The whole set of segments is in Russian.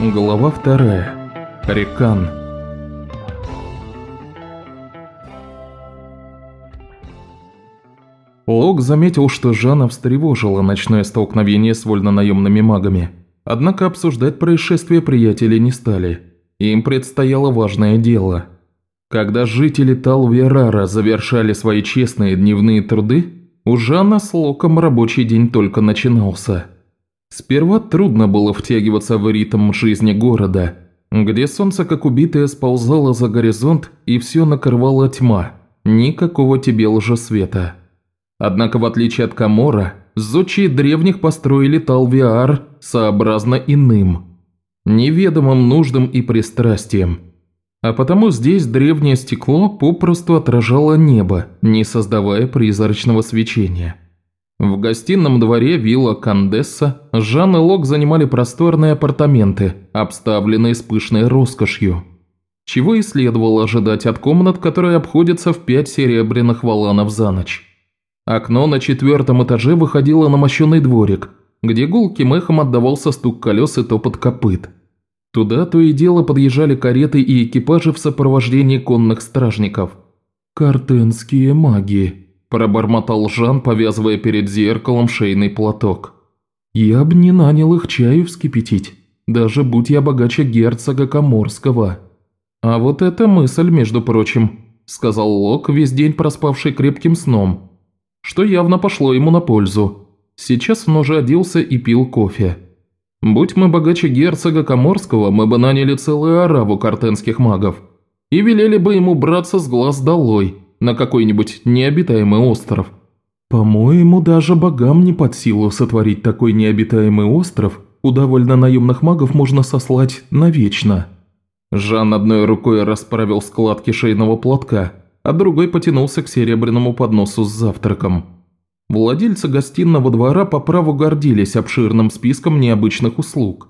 Глава вторая. Рекан. Лок заметил, что Жанна встревожила ночное столкновение с вольнонаемными магами. Однако обсуждать происшествие приятели не стали. Им предстояло важное дело. Когда жители Талверара завершали свои честные дневные труды, у Жанна с Локом рабочий день только начинался – Сперва трудно было втягиваться в ритм жизни города, где солнце как убитое сползало за горизонт и все накрывала тьма, никакого тебе лжесвета. Однако в отличие от Камора, зодчие древних построили Талвиар сообразно иным, неведомым нуждам и пристрастиям. А потому здесь древнее стекло попросту отражало небо, не создавая призрачного свечения. В гостином дворе вилла Кандесса Жан и Лок занимали просторные апартаменты, обставленные с пышной роскошью. Чего и следовало ожидать от комнат, которые обходятся в пять серебряных валанов за ночь. Окно на четвертом этаже выходило на мощенный дворик, где гулким эхом отдавался стук колес и топот копыт. Туда то и дело подъезжали кареты и экипажи в сопровождении конных стражников. «Картенские маги», Пробормотал Жан, повязывая перед зеркалом шейный платок. «Я б не нанял их чаю вскипятить, даже будь я богаче герцога Коморского». «А вот эта мысль, между прочим», – сказал Лок, весь день проспавший крепким сном, что явно пошло ему на пользу. Сейчас он уже оделся и пил кофе. «Будь мы богаче герцога Коморского, мы бы наняли целую ораву картенских магов и велели бы ему браться с глаз долой» на какой-нибудь необитаемый остров. По-моему, даже богам не под силу сотворить такой необитаемый остров, куда наемных магов можно сослать навечно. Жан одной рукой расправил складки шейного платка, а другой потянулся к серебряному подносу с завтраком. Владельцы гостиного двора по праву гордились обширным списком необычных услуг,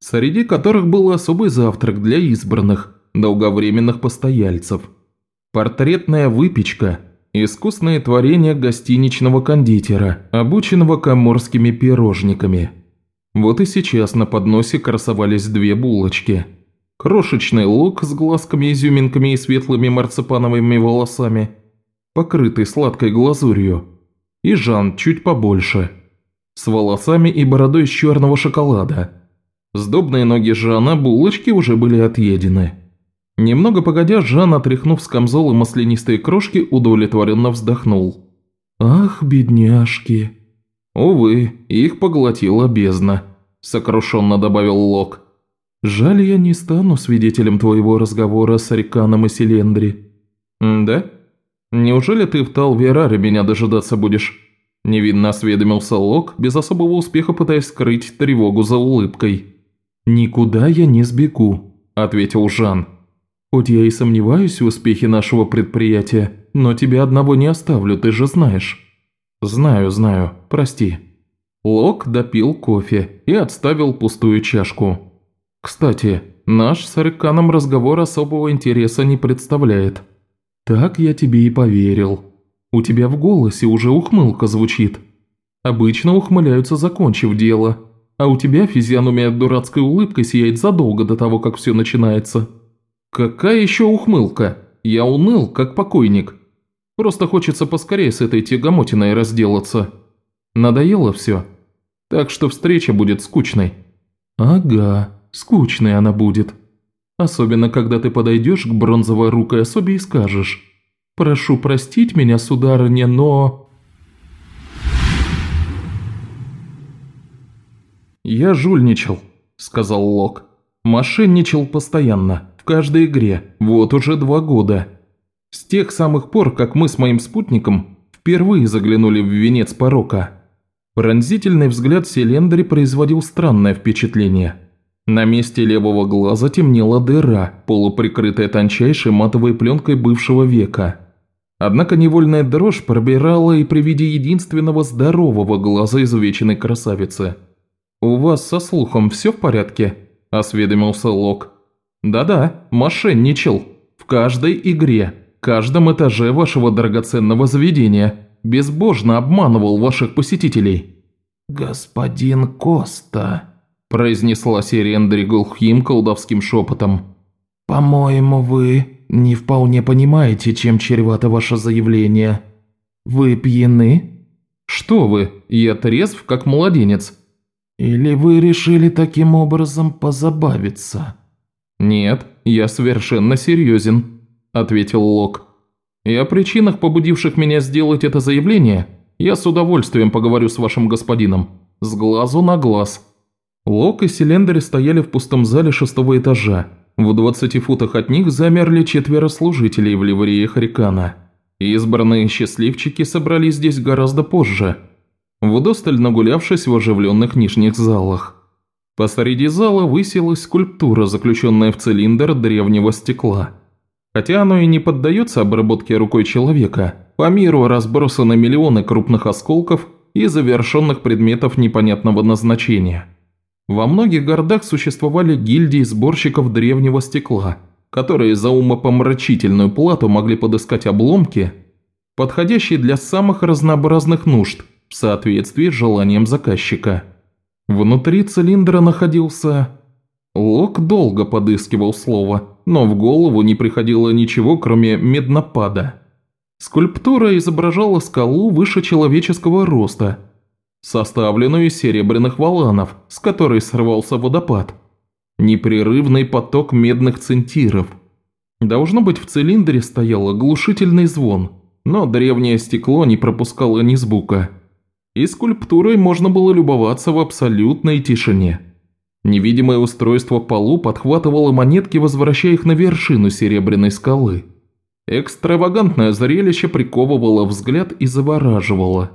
среди которых был особый завтрак для избранных, долговременных постояльцев – Портретная выпечка – искусное творение гостиничного кондитера, обученного коморскими пирожниками. Вот и сейчас на подносе красовались две булочки. Крошечный лук с глазками, изюминками и светлыми марципановыми волосами, покрытый сладкой глазурью, и Жан чуть побольше, с волосами и бородой из черного шоколада. Сдобные ноги Жана булочки уже были отъедены. Немного погодя, Жан, отряхнув с камзола маслянистые крошки, удовлетворенно вздохнул. «Ах, бедняжки!» «Увы, их поглотила бездна», – сокрушенно добавил Лок. «Жаль, я не стану свидетелем твоего разговора с Риканом и Селендри». «Да? Неужели ты в Талвераре меня дожидаться будешь?» Невинно осведомился Лок, без особого успеха пытаясь скрыть тревогу за улыбкой. «Никуда я не сбегу», – ответил Жан. Хоть я и сомневаюсь в успехе нашего предприятия, но тебя одного не оставлю, ты же знаешь». «Знаю, знаю, прости». Лок допил кофе и отставил пустую чашку. «Кстати, наш с Ариканом разговор особого интереса не представляет». «Так я тебе и поверил. У тебя в голосе уже ухмылка звучит. Обычно ухмыляются, закончив дело, а у тебя физиономия дурацкой улыбкой сияет задолго до того, как все начинается». «Какая еще ухмылка? Я уныл, как покойник. Просто хочется поскорее с этой тягомотиной разделаться. Надоело все. Так что встреча будет скучной». «Ага, скучной она будет. Особенно, когда ты подойдешь к бронзовой рукой особе и скажешь. «Прошу простить меня, сударыня, но...» «Я жульничал», – сказал Лок. «Мошенничал постоянно каждой игре, вот уже два года. С тех самых пор, как мы с моим спутником впервые заглянули в венец порока. Пронзительный взгляд Селендри производил странное впечатление. На месте левого глаза темнела дыра, полуприкрытая тончайшей матовой пленкой бывшего века. Однако невольная дрожь пробирала и при виде единственного здорового глаза изувеченной красавицы. «У вас со слухом все в порядке?» – осведомился Лок. Да-да, мошенничал. В каждой игре, каждом этаже вашего драгоценного заведения. Безбожно обманывал ваших посетителей». «Господин Коста», произнесла Сирендри глухим колдовским шепотом. «По-моему, вы не вполне понимаете, чем чревато ваше заявление. Вы пьяны?» «Что вы, я трезв, как младенец». «Или вы решили таким образом позабавиться?» «Нет, я совершенно серьезен», – ответил Лок. «И о причинах, побудивших меня сделать это заявление, я с удовольствием поговорю с вашим господином, с глазу на глаз». Лок и Селендер стояли в пустом зале шестого этажа. В 20 футах от них замерли четверо служителей в ливрее Харикана. Избранные счастливчики собрались здесь гораздо позже, вдосталь нагулявшись в оживленных нижних залах. Посреди зала высилась скульптура, заключенная в цилиндр древнего стекла. Хотя оно и не поддается обработке рукой человека, по миру разбросаны миллионы крупных осколков и завершенных предметов непонятного назначения. Во многих городах существовали гильдии сборщиков древнего стекла, которые за умопомрачительную плату могли подыскать обломки, подходящие для самых разнообразных нужд в соответствии с желанием заказчика. Внутри цилиндра находился... Лок долго подыскивал слово, но в голову не приходило ничего, кроме меднопада. Скульптура изображала скалу выше человеческого роста, составленную из серебряных валанов, с которой срывался водопад. Непрерывный поток медных центиров. Должно быть, в цилиндре стоял оглушительный звон, но древнее стекло не пропускало ни звука. И скульптурой можно было любоваться в абсолютной тишине. Невидимое устройство полу подхватывало монетки, возвращая их на вершину серебряной скалы. Экстравагантное зрелище приковывало взгляд и завораживало.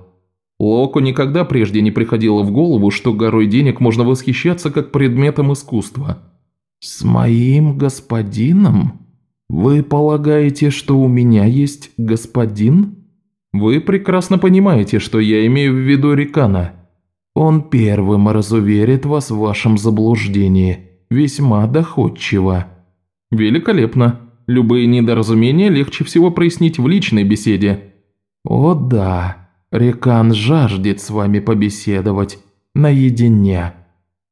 Локу никогда прежде не приходило в голову, что горой денег можно восхищаться как предметом искусства. «С моим господином? Вы полагаете, что у меня есть господин?» «Вы прекрасно понимаете, что я имею в виду Рикана», он первым разуверит вас в вашем заблуждении. Весьма доходчиво». «Великолепно. Любые недоразумения легче всего прояснить в личной беседе». «О да, Рекан жаждет с вами побеседовать. Наедине».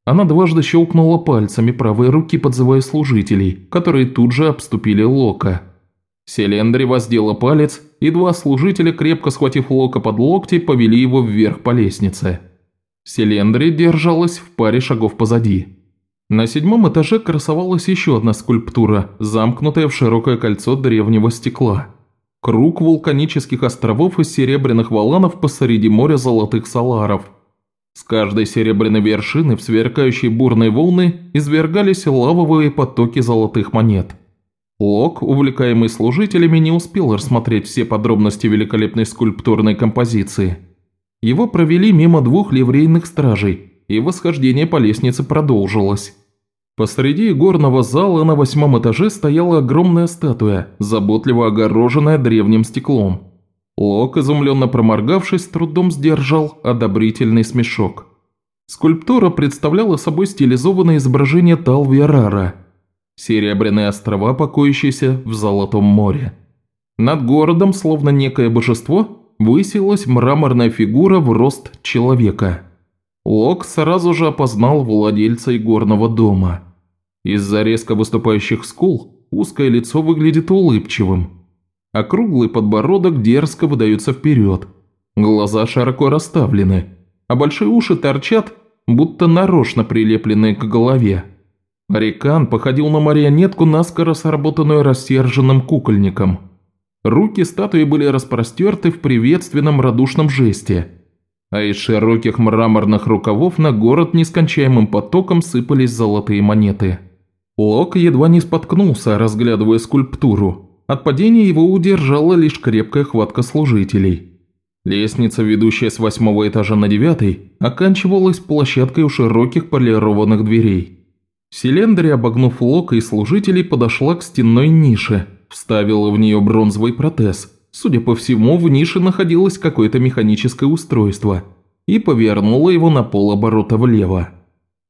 Она дважды щелкнула пальцами правой руки, подзывая служителей, которые тут же обступили Лока. Селендри воздела палец, и два служителя, крепко схватив Лока под локти, повели его вверх по лестнице. Селендри держалась в паре шагов позади. На седьмом этаже красовалась еще одна скульптура, замкнутая в широкое кольцо древнего стекла. Круг вулканических островов из серебряных валанов посреди моря золотых саларов. С каждой серебряной вершины в сверкающие бурные волны извергались лавовые потоки золотых монет. Лок, увлекаемый служителями, не успел рассмотреть все подробности великолепной скульптурной композиции – его провели мимо двух ливрейных стражей, и восхождение по лестнице продолжилось. Посреди горного зала на восьмом этаже стояла огромная статуя, заботливо огороженная древним стеклом. Лок, изумленно проморгавшись, трудом сдержал одобрительный смешок. Скульптура представляла собой стилизованное изображение Талвиарара, серебряные острова, покоящиеся в Золотом море. Над городом, словно некое божество, высилась мраморная фигура в рост человека. Лок сразу же опознал владельца игорного дома. Из-за резко выступающих скул узкое лицо выглядит улыбчивым. Округлый подбородок дерзко выдается вперед. Глаза широко расставлены, а большие уши торчат, будто нарочно прилепленные к голове. Рекан походил на марионетку, наскоро сработанную рассерженным кукольником – Руки статуи были распростерты в приветственном радушном жесте, а из широких мраморных рукавов на город нескончаемым потоком сыпались золотые монеты. Лок едва не споткнулся, разглядывая скульптуру. От падения его удержала лишь крепкая хватка служителей. Лестница, ведущая с восьмого этажа на девятый, оканчивалась площадкой у широких полированных дверей. Селендри, обогнув Лока и служителей, подошла к стенной нише – вставила в нее бронзовый протез. Судя по всему, в нише находилось какое-то механическое устройство и повернула его на полоборота влево.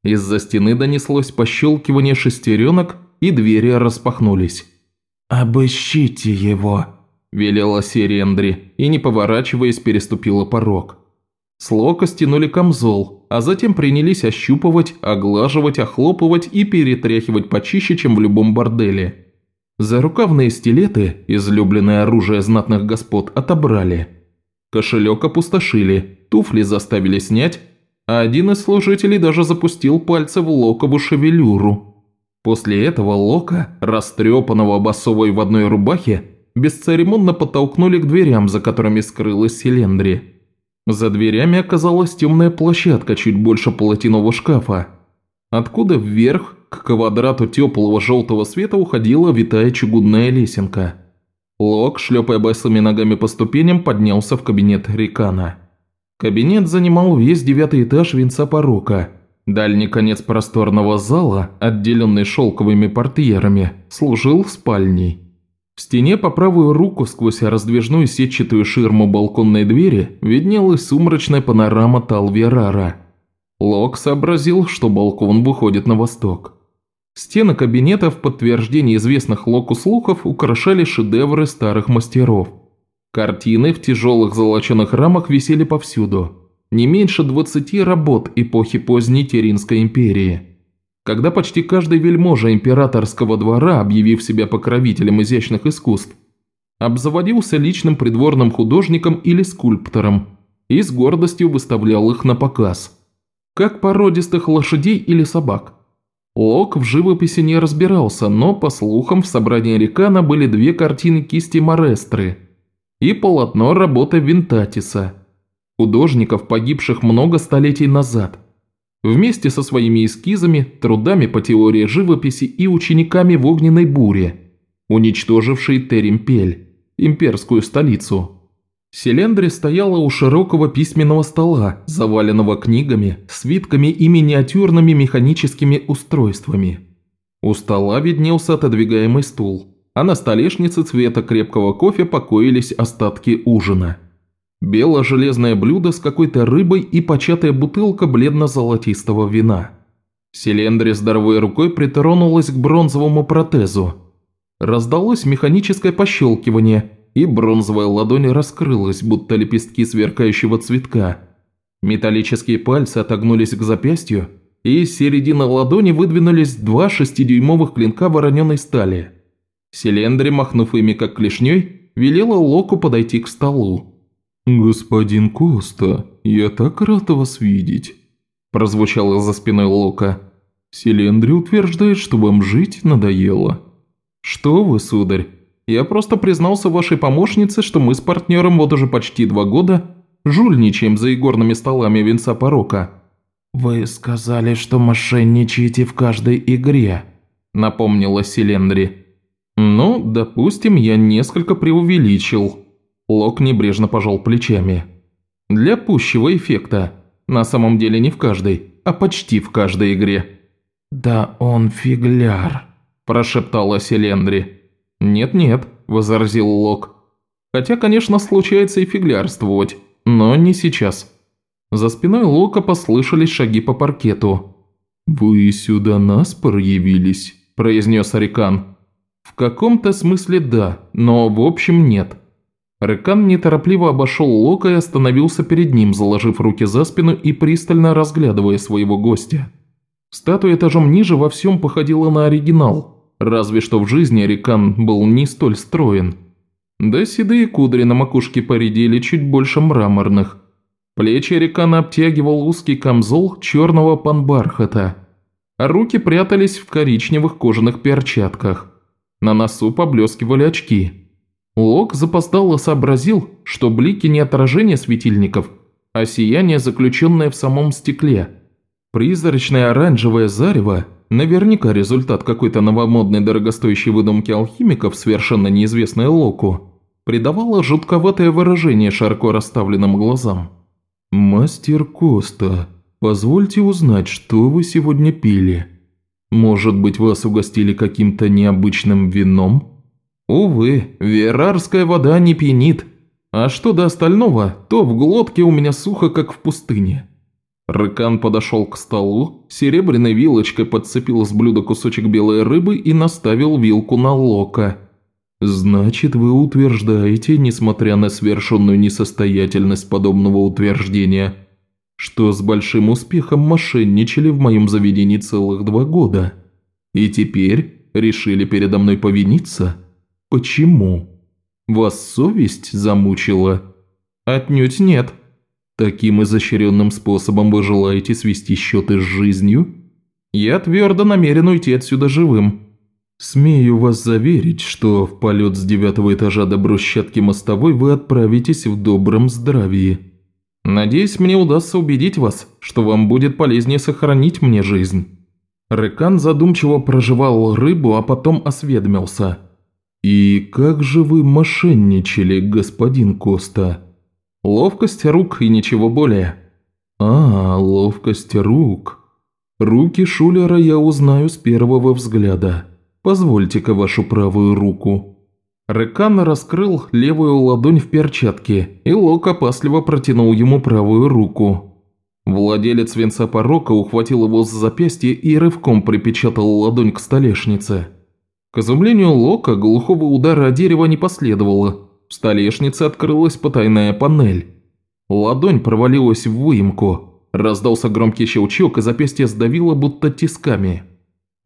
Из-за стены донеслось пощелкивание шестеренок, и двери распахнулись. «Обыщите его», – велела Серендри, и, не поворачиваясь, переступила порог. С Лока стянули камзол, а затем принялись ощупывать, оглаживать, охлопывать и перетряхивать почище, чем в любом борделе. Зарукавные стилеты, излюбленное оружие знатных господ, отобрали. Кошелек опустошили, туфли заставили снять, а один из служителей даже запустил пальцы в Локову шевелюру. После этого Лока, растрепанного басовой в одной рубахе, бесцеремонно подтолкнули к дверям, за которыми скрылась Селендри. За дверями оказалась темная площадка чуть больше полотинового шкафа, откуда вверх к квадрату теплого желтого света уходила витая чугунная лесенка. Лок, шлепая босыми ногами по ступеням, поднялся в кабинет Рикана. Кабинет занимал весь девятый этаж венца порока. Дальний конец просторного зала, отделенный шелковыми портьерами, служил спальней. В стене по правую руку сквозь раздвижную сетчатую ширму балконной двери виднелась сумрачная панорама Талверара. Лок сообразил, что балкон выходит на восток. Стены кабинета в подтверждение известных Локу слухов украшали шедевры старых мастеров. Картины в тяжелых золоченых рамах висели повсюду. Не меньше 20 работ эпохи поздней Теринской империи – когда почти каждый вельможа императорского двора, объявив себя покровителем изящных искусств, обзаводился личным придворным художником или скульптором и с гордостью выставлял их на показ. Как породистых лошадей или собак. Лок в живописи не разбирался, но, по слухам, в собрании Рикана были две картины кисти Морестры и полотно работы Винтатиса, художников, погибших много столетий назад вместе со своими эскизами, трудами по теории живописи и учениками в огненной буре, уничтожившей Теримпель, имперскую столицу. Селендри стояла у широкого письменного стола, заваленного книгами, свитками и миниатюрными механическими устройствами. У стола виднелся отодвигаемый стул, а на столешнице цвета крепкого кофе покоились остатки ужина – Бело-железное блюдо с какой-то рыбой и початая бутылка бледно-золотистого вина. Селендри здоровой рукой притронулась к бронзовому протезу. Раздалось механическое пощелкивание, и бронзовая ладонь раскрылась, будто лепестки сверкающего цветка. Металлические пальцы отогнулись к запястью, и из середины ладони выдвинулись два шестидюймовых клинка вороненой стали. Селендри, махнув ими как клешней, велела Локу подойти к столу. «Господин Коста, я так рад вас видеть», – прозвучало за спиной Лока. «Селендри утверждает, что вам жить надоело». «Что вы, сударь, я просто признался вашей помощнице, что мы с партнером вот уже почти два года жульничаем за игорными столами венца порока». «Вы сказали, что мошенничаете в каждой игре», – напомнила Селендри. «Ну, допустим, я несколько преувеличил», Лок небрежно пожал плечами. «Для пущего эффекта. На самом деле не в каждой, а почти в каждой игре». «Да он фигляр», – прошептала Селендри. «Нет-нет», – возразил Лок. «Хотя, конечно, случается и фиглярствовать, но не сейчас». За спиной Лока послышались шаги по паркету. «Вы сюда нас проявились», – произнес Арикан. «В каком-то смысле да, но в общем нет». Рыкан неторопливо обошел Лока и остановился перед ним, заложив руки за спину и пристально разглядывая своего гостя. Статуя этажом ниже во всем походила на оригинал, разве что в жизни Рикан был не столь строен. Да седые кудри на макушке поредели чуть больше мраморных. Плечи Рикана обтягивал узкий камзол черного панбархата, а руки прятались в коричневых кожаных перчатках. На носу поблескивали очки – Лок запоздало сообразил, что блики не отражение светильников, а сияние, заключенное в самом стекле. Призрачное оранжевое зарево, наверняка результат какой-то новомодной дорогостоящей выдумки алхимиков, совершенно неизвестной Локу, придавало жутковатое выражение широко расставленным глазам. «Мастер Коста, позвольте узнать, что вы сегодня пили. Может быть, вас угостили каким-то необычным вином?» Увы, верарская вода не пьянит. А что до остального, то в глотке у меня сухо, как в пустыне. Рыкан подошел к столу, серебряной вилочкой подцепил с блюда кусочек белой рыбы и наставил вилку на лока. «Значит, вы утверждаете, несмотря на совершенную несостоятельность подобного утверждения, что с большим успехом мошенничали в моем заведении целых два года. И теперь решили передо мной повиниться? Почему? Вас совесть замучила? Отнюдь нет. Таким изощренным способом вы желаете свести счеты с жизнью? Я твердо намерен уйти отсюда живым. Смею вас заверить, что в полет с девятого этажа до брусчатки мостовой вы отправитесь в добром здравии. Надеюсь, мне удастся убедить вас, что вам будет полезнее сохранить мне жизнь». Рекан задумчиво проживал рыбу, а потом осведомился. «И как же вы мошенничали, господин Коста?» «Ловкость рук и ничего более». «А, ловкость рук. Руки Шулера я узнаю с первого взгляда. Позвольте-ка вашу правую руку». Рекан раскрыл левую ладонь в перчатке, и Лок опасливо протянул ему правую руку. Владелец венца порока ухватил его за запястье и рывком припечатал ладонь к столешнице. К изумлению Лока глухого удара о дерево не последовало. В столешнице открылась потайная панель. Ладонь провалилась в выемку. Раздался громкий щелчок, и запястье сдавило будто тисками.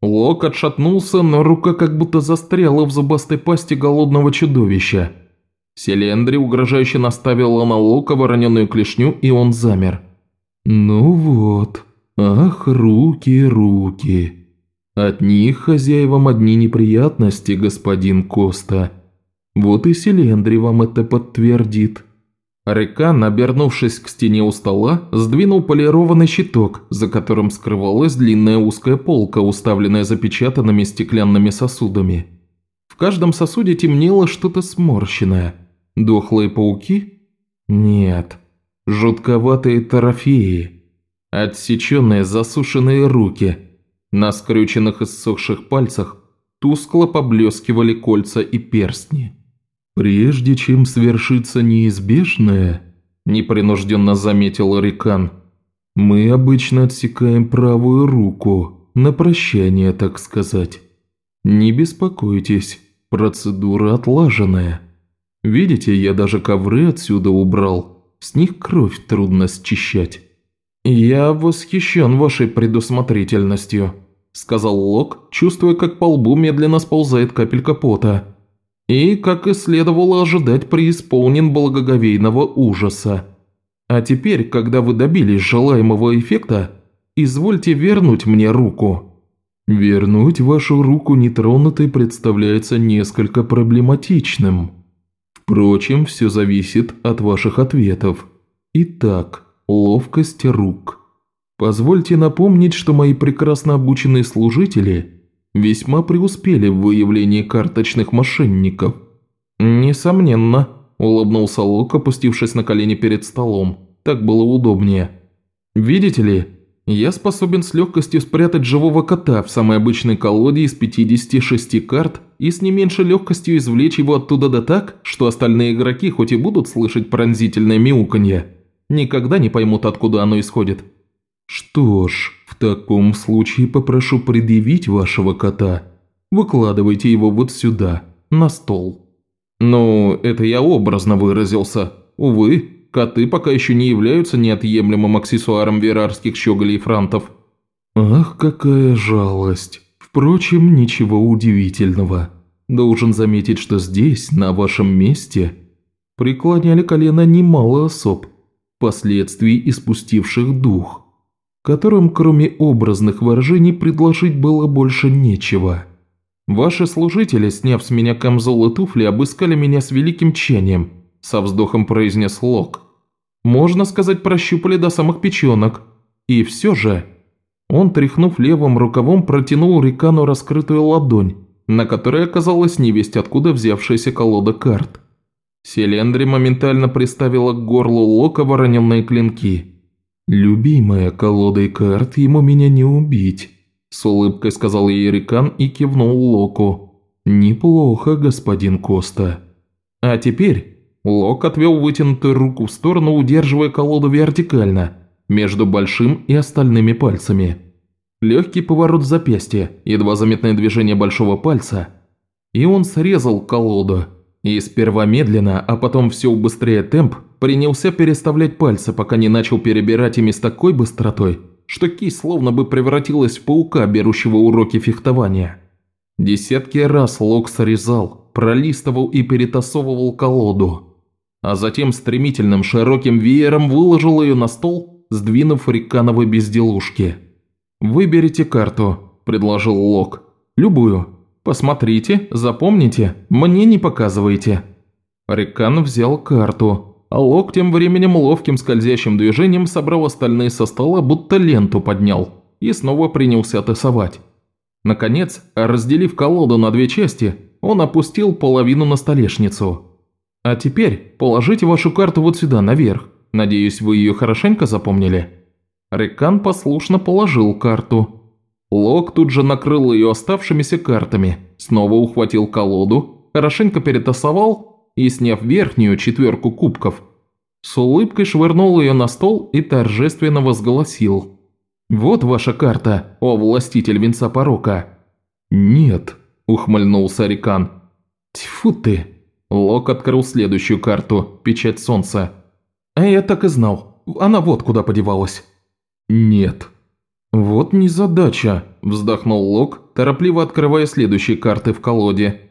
Лок отшатнулся, но рука как будто застряла в зубастой пасти голодного чудовища. Селендри угрожающе наставила на Лока вороненую клешню, и он замер. «Ну вот, ах, руки, руки. От них хозяевам одни неприятности, господин Коста. Вот и Селендри вам это подтвердит». Рекан, обернувшись к стене у стола, сдвинул полированный щиток, за которым скрывалась длинная узкая полка, уставленная запечатанными стеклянными сосудами. В каждом сосуде темнело что-то сморщенное. Дохлые пауки? Нет. Жутковатые трофеи. Отсеченные засушенные руки. На скрюченных иссохших пальцах тускло поблескивали кольца и перстни. «Прежде чем свершится неизбежное», – непринужденно заметил Рикан, – «мы обычно отсекаем правую руку, на прощание, так сказать. Не беспокойтесь, процедура отлаженная. Видите, я даже ковры отсюда убрал, с них кровь трудно счищать». «Я восхищен вашей предусмотрительностью», – сказал Лок, чувствуя, как по лбу медленно сползает капелька пота и, как и следовало ожидать, преисполнен благоговейного ужаса. А теперь, когда вы добились желаемого эффекта, извольте вернуть мне руку». «Вернуть вашу руку нетронутой представляется несколько проблематичным. Впрочем, все зависит от ваших ответов. Итак, ловкость рук. Позвольте напомнить, что мои прекрасно обученные служители – весьма преуспели в выявлении карточных мошенников». «Несомненно», – улыбнулся Лок, опустившись на колени перед столом. Так было удобнее. «Видите ли, я способен с легкостью спрятать живого кота в самой обычной колоде из 56 карт и с не меньшей легкостью извлечь его оттуда да так, что остальные игроки хоть и будут слышать пронзительное мяуканье, никогда не поймут, откуда оно исходит». «Что ж, в таком случае попрошу предъявить вашего кота. Выкладывайте его вот сюда, на стол». «Ну, это я образно выразился. Увы, коты пока еще не являются неотъемлемым аксессуаром верарских щеголей и франтов». «Ах, какая жалость. Впрочем, ничего удивительного. Должен заметить, что здесь, на вашем месте, преклоняли колено немало особ, впоследствии испустивших дух» которым кроме образных выражений предложить было больше нечего. Ваши служители, сняв с меня камзол и туфли, обыскали меня с великим тщанием, со вздохом произнес Лок. Можно сказать, прощупали до самых печенок. И все же... Он, тряхнув левым рукавом, протянул Рикану раскрытую ладонь, на которой оказалась невесть откуда взявшаяся колода карт. Селендри моментально приставила к горлу Лока вороненные клинки – «Любимая колодой карт, ему меня не убить», – с улыбкой сказал ей Рикан и кивнул Локу. «Неплохо, господин Коста». «А теперь...» Лок отвел вытянутую руку в сторону, удерживая колоду вертикально, между большим и остальными пальцами. Легкий поворот запястья, едва заметное движение большого пальца, и он срезал колоду, И сперва медленно, а потом все убыстрее темп, принялся переставлять пальцы, пока не начал перебирать ими с такой быстротой, что кисть словно бы превратилась в паука, берущего уроки фехтования. Десятки раз Лок срезал, пролистывал и перетасовывал колоду, а затем стремительным широким веером выложил ее на стол, сдвинув рекановой безделушки. «Выберите карту», – предложил Лок. «Любую. Посмотрите, запомните, мне не показывайте». Рекан взял карту, а тем временем ловким скользящим движением собрал остальные со стола, будто ленту поднял, и снова принялся тасовать. Наконец, разделив колоду на две части, он опустил половину на столешницу. «А теперь положите вашу карту вот сюда, наверх. Надеюсь, вы ее хорошенько запомнили?» Рекан послушно положил карту. Лок тут же накрыл ее оставшимися картами, снова ухватил колоду, хорошенько перетасовал и, сняв верхнюю четверку кубков, с улыбкой швырнул ее на стол и торжественно возгласил. «Вот ваша карта, о властитель венца порока!» «Нет», – ухмыльнулся Рикан. «Тьфу ты!» Лок открыл следующую карту, печать солнца. «А я так и знал. Она вот куда подевалась». «Нет». «Вот незадача», – вздохнул Лок, торопливо открывая следующие карты в колоде.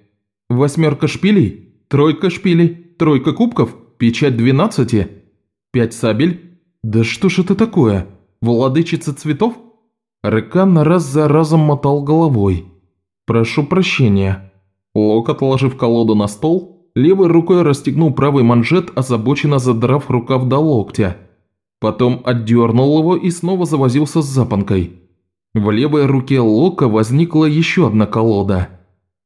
«Восьмерка шпилей?» Тройка шпилей, тройка кубков, печать двенадцати, пять сабель. Да что ж это такое? Владычица цветов? Рыкан раз за разом мотал головой. Прошу прощения. Лок, отложив колоду на стол, левой рукой расстегнул правый манжет, озабоченно задрав рукав до локтя. Потом отдернул его и снова завозился с запонкой. В левой руке Лока возникла еще одна колода.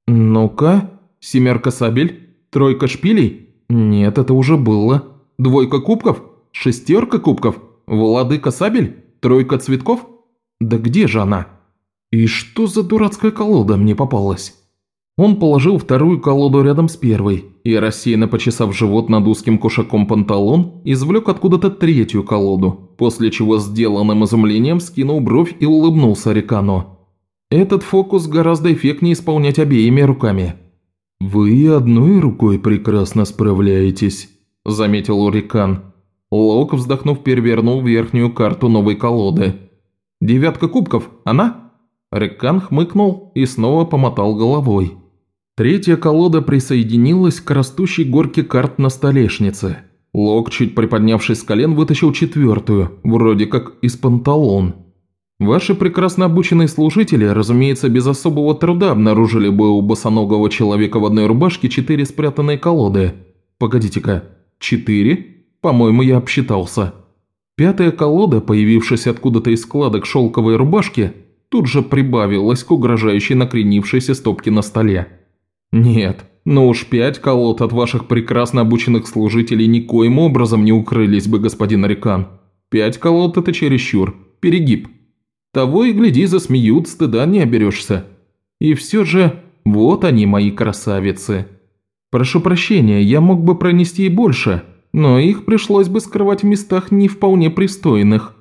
«Ну-ка, семерка сабель, Тройка шпилей? Нет, это уже было. Двойка кубков? Шестерка кубков? Владыка сабель? Тройка цветков? Да где же она? И что за дурацкая колода мне попалась? Он положил вторую колоду рядом с первой и, рассеянно почесав живот над узким кушаком панталон, извлек откуда-то третью колоду, после чего сделанным изумлением скинул бровь и улыбнулся Рикано. Этот фокус гораздо эффектнее исполнять обеими руками. «Вы одной рукой прекрасно справляетесь», – заметил Урикан. Лок, вздохнув, перевернул верхнюю карту новой колоды. «Девятка кубков, она?» Рикан хмыкнул и снова помотал головой. Третья колода присоединилась к растущей горке карт на столешнице. Лок, чуть приподнявшись с колен, вытащил четвертую, вроде как из панталон. Ваши прекрасно обученные служители, разумеется, без особого труда обнаружили бы у босоногого человека в одной рубашке четыре спрятанные колоды. Погодите-ка, четыре? По-моему, я обсчитался. Пятая колода, появившись откуда-то из складок шелковой рубашки, тут же прибавилась к угрожающей накренившейся стопке на столе. Нет, ну уж пять колод от ваших прекрасно обученных служителей никоим образом не укрылись бы, господин Арикан. Пять колод – это чересчур. Перегиб. Того и гляди, засмеют, стыда не оберешься. И все же, вот они, мои красавицы. Прошу прощения, я мог бы пронести и больше, но их пришлось бы скрывать в местах не вполне пристойных.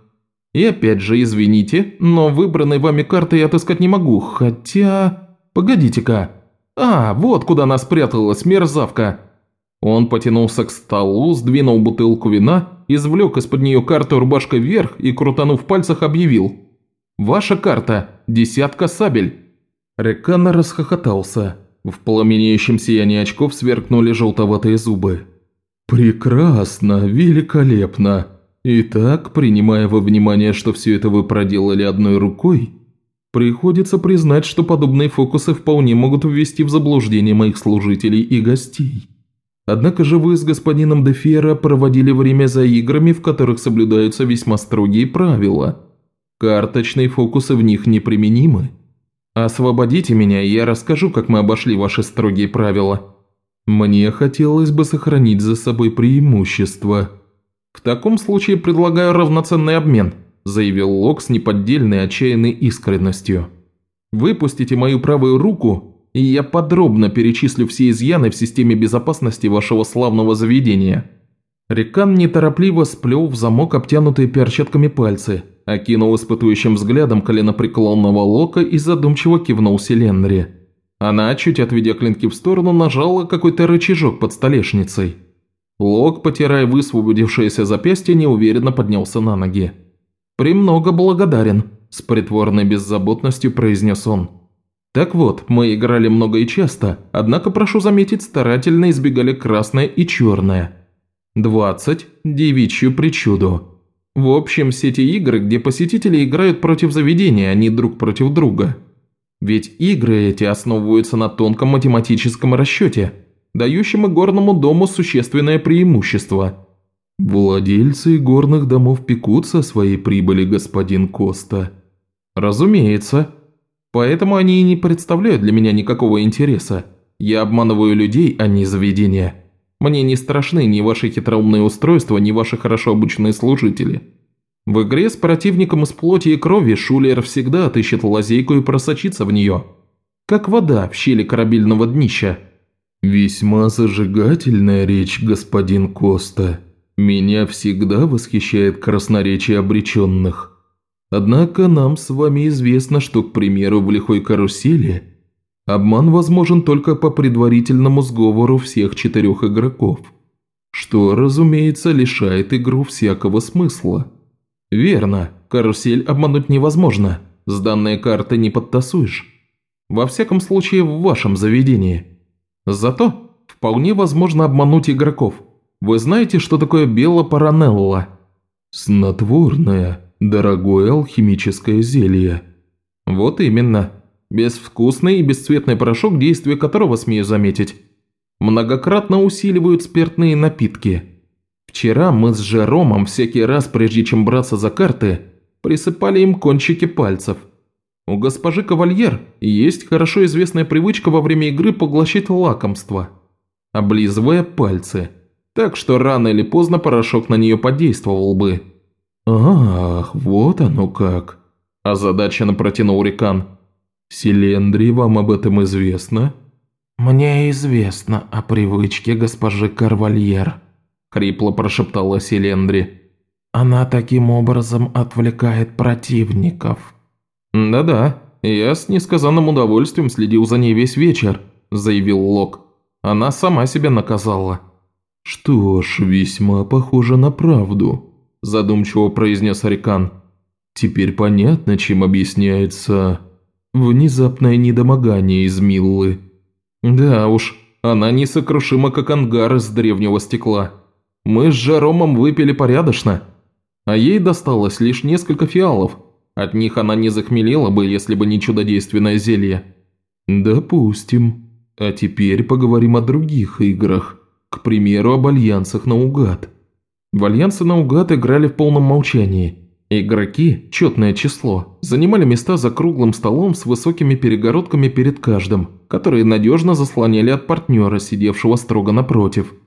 И опять же, извините, но выбранной вами карты я отыскать не могу, хотя... Погодите-ка. А, вот куда она спряталась, мерзавка. Он потянулся к столу, сдвинул бутылку вина, извлек из-под нее карту рубашкой вверх и, крутанув в пальцах, объявил – Ваша карта – десятка сабель». Рекана расхохотался. В пламенеющем сиянии очков сверкнули желтоватые зубы. «Прекрасно, великолепно. Итак, принимая во внимание, что все это вы проделали одной рукой, приходится признать, что подобные фокусы вполне могут ввести в заблуждение моих служителей и гостей. Однако же вы с господином Дефера проводили время за играми, в которых соблюдаются весьма строгие правила». Карточные фокусы в них неприменимы. Освободите меня, и я расскажу, как мы обошли ваши строгие правила. Мне хотелось бы сохранить за собой преимущество. В таком случае предлагаю равноценный обмен, заявил Лок с неподдельной отчаянной искренностью. Выпустите мою правую руку, и я подробно перечислю все изъяны в системе безопасности вашего славного заведения. Рекан неторопливо сплел в замок обтянутые перчатками пальцы, окинул испытующим взглядом коленопреклонного Лока и задумчиво кивнул Селенри. Она, чуть отведя клинки в сторону, нажала какой-то рычажок под столешницей. Лок, потирая высвободившееся запястье, неуверенно поднялся на ноги. «Премного благодарен», – с притворной беззаботностью произнес он. «Так вот, мы играли много и часто, однако, прошу заметить, старательно избегали красное и черное. 20 – девичью причуду. В общем, сети игры, где посетители играют против заведения, а не друг против друга. Ведь игры эти основываются на тонком математическом расчете, дающем игорному дому существенное преимущество. Владельцы горных домов пекутся о своей прибыли, господин Коста. Разумеется. Поэтому они и не представляют для меня никакого интереса. Я обманываю людей, а не заведения. Мне не страшны ни ваши хитроумные устройства, ни ваши хорошо обученные служители. В игре с противником из плоти и крови Шулер всегда отыщет лазейку и просочится в нее. Как вода в щели корабельного днища. «Весьма зажигательная речь, господин Коста. Меня всегда восхищает красноречие обреченных. Однако нам с вами известно, что, к примеру, в лихой карусели обман возможен только по предварительному сговору всех четырех игроков, что, разумеется, лишает игру всякого смысла». «Верно. Карусель обмануть невозможно. С данной карты не подтасуешь. Во всяком случае, в вашем заведении. Зато вполне возможно обмануть игроков. Вы знаете, что такое белопаранелла?» «Снотворное, дорогое алхимическое зелье». «Вот именно. Безвкусный и бесцветный порошок, действие которого, смею заметить, многократно усиливают спиртные напитки». Вчера мы с Жеромом всякий раз, прежде чем браться за карты, присыпали им кончики пальцев. У госпожи Кавальер есть хорошо известная привычка во время игры поглощать лакомство, облизывая пальцы, так что рано или поздно порошок на нее подействовал бы. «Ах, вот оно как!» – озадаченно протянул Рикан. «Селендри, вам об этом известно?» «Мне известно о привычке госпожи Карвальер», – хрипло прошептала Селендри. «Она таким образом отвлекает противников». «Да-да, я с несказанным удовольствием следил за ней весь вечер», – заявил Лок. «Она сама себя наказала». «Что ж, весьма похоже на правду», – задумчиво произнес Арикан. «Теперь понятно, чем объясняется внезапное недомогание из Миллы». «Да уж, она несокрушима, как ангар из древнего стекла». Мы с Жеромом выпили порядочно, а ей досталось лишь несколько фиалов. От них она не захмелела бы, если бы не чудодейственное зелье». «Допустим. А теперь поговорим о других играх. К примеру, об альянсах наугад». В альянсы наугад играли в полном молчании. Игроки, четное число, занимали места за круглым столом с высокими перегородками перед каждым, которые надежно заслоняли от партнера, сидевшего строго напротив –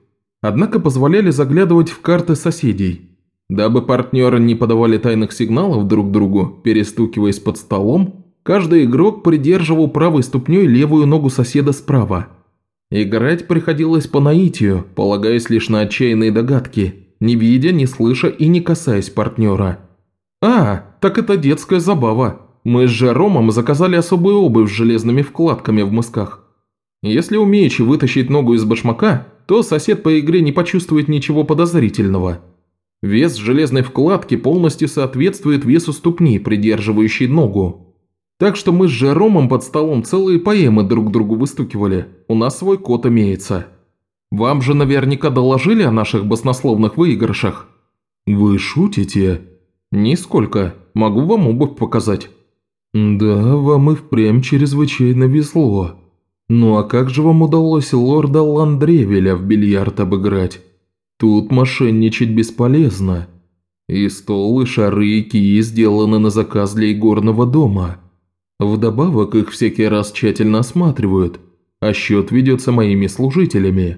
однако позволяли заглядывать в карты соседей. Дабы партнеры не подавали тайных сигналов друг другу, перестукиваясь под столом, каждый игрок придерживал правой ступней левую ногу соседа справа. Играть приходилось по наитию, полагаясь лишь на отчаянные догадки, не видя, не слыша и не касаясь партнера. «А, так это детская забава. Мы с Жеромом заказали особую обувь с железными вкладками в мысках. Если умеешь вытащить ногу из башмака, то сосед по игре не почувствует ничего подозрительного. Вес железной вкладки полностью соответствует весу ступни, придерживающей ногу. Так что мы с Жеромом под столом целые поэмы друг другу выстукивали. У нас свой код имеется. Вам же наверняка доложили о наших баснословных выигрышах. Вы шутите? Нисколько. Могу вам обувь показать. Да, вам и впрямь чрезвычайно везло. «Ну а как же вам удалось лорда Ландревеля в бильярд обыграть? Тут мошенничать бесполезно. И стол, и шары, и кии сделаны на заказ для игорного дома. Вдобавок их всякий раз тщательно осматривают, а счет ведется моими служителями.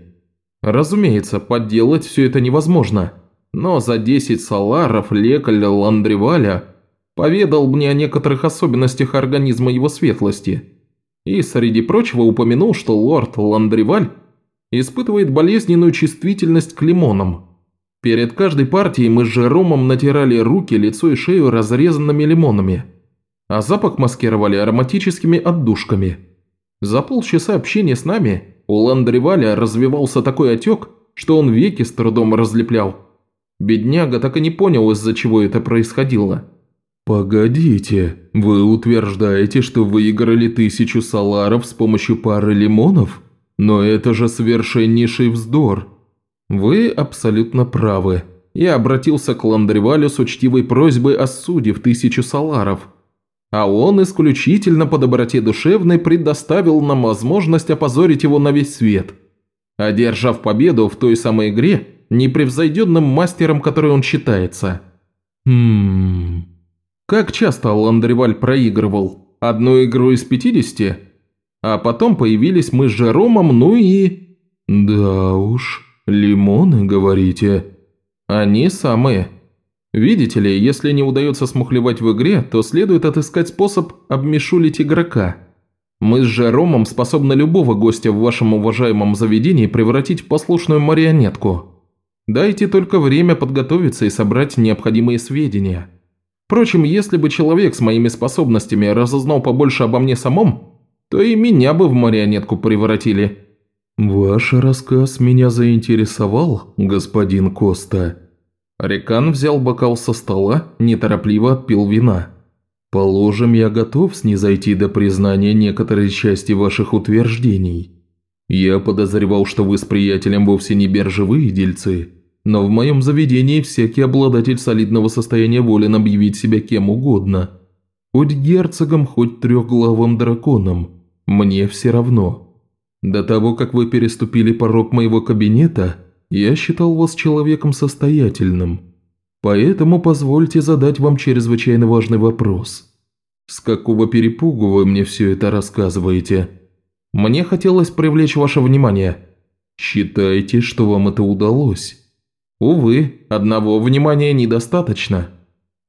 Разумеется, подделать все это невозможно, но за 10 саларов лекарь Ландреваля поведал мне о некоторых особенностях организма его светлости» и, среди прочего, упомянул, что лорд Ландриваль испытывает болезненную чувствительность к лимонам. Перед каждой партией мы с Жеромом натирали руки, лицо и шею разрезанными лимонами, а запах маскировали ароматическими отдушками. За полчаса общения с нами у Ландриваля развивался такой отек, что он веки с трудом разлеплял. Бедняга так и не понял, из-за чего это происходило. «Погодите, вы утверждаете, что выиграли тысячу саларов с помощью пары лимонов? Но это же совершеннейший вздор!» «Вы абсолютно правы. Я обратился к Ландривалю с учтивой просьбой о суде в тысячу саларов. А он исключительно по доброте душевной предоставил нам возможность опозорить его на весь свет. Одержав победу в той самой игре, непревзойденным мастером, который он считается». «Хм...» Как часто Ландриваль проигрывал? Одну игру из 50? А потом появились мы с Жеромом, ну и... Да уж, лимоны, говорите? Они самые. Видите ли, если не удается смухлевать в игре, то следует отыскать способ обмешулить игрока. Мы с Жеромом способны любого гостя в вашем уважаемом заведении превратить в послушную марионетку. Дайте только время подготовиться и собрать необходимые сведения. Впрочем, если бы человек с моими способностями разузнал побольше обо мне самом, то и меня бы в марионетку превратили». «Ваш рассказ меня заинтересовал, господин Коста». Рекан взял бокал со стола, неторопливо отпил вина. «Положим, я готов снизойти до признания некоторой части ваших утверждений. Я подозревал, что вы с приятелем вовсе не биржевые дельцы, но в моем заведении всякий обладатель солидного состояния волен объявить себя кем угодно. Хоть герцогом, хоть трехглавым драконом. Мне все равно. До того, как вы переступили порог моего кабинета, я считал вас человеком состоятельным. Поэтому позвольте задать вам чрезвычайно важный вопрос. С какого перепугу вы мне все это рассказываете? Мне хотелось привлечь ваше внимание. Считайте, что вам это удалось. Увы, одного внимания недостаточно.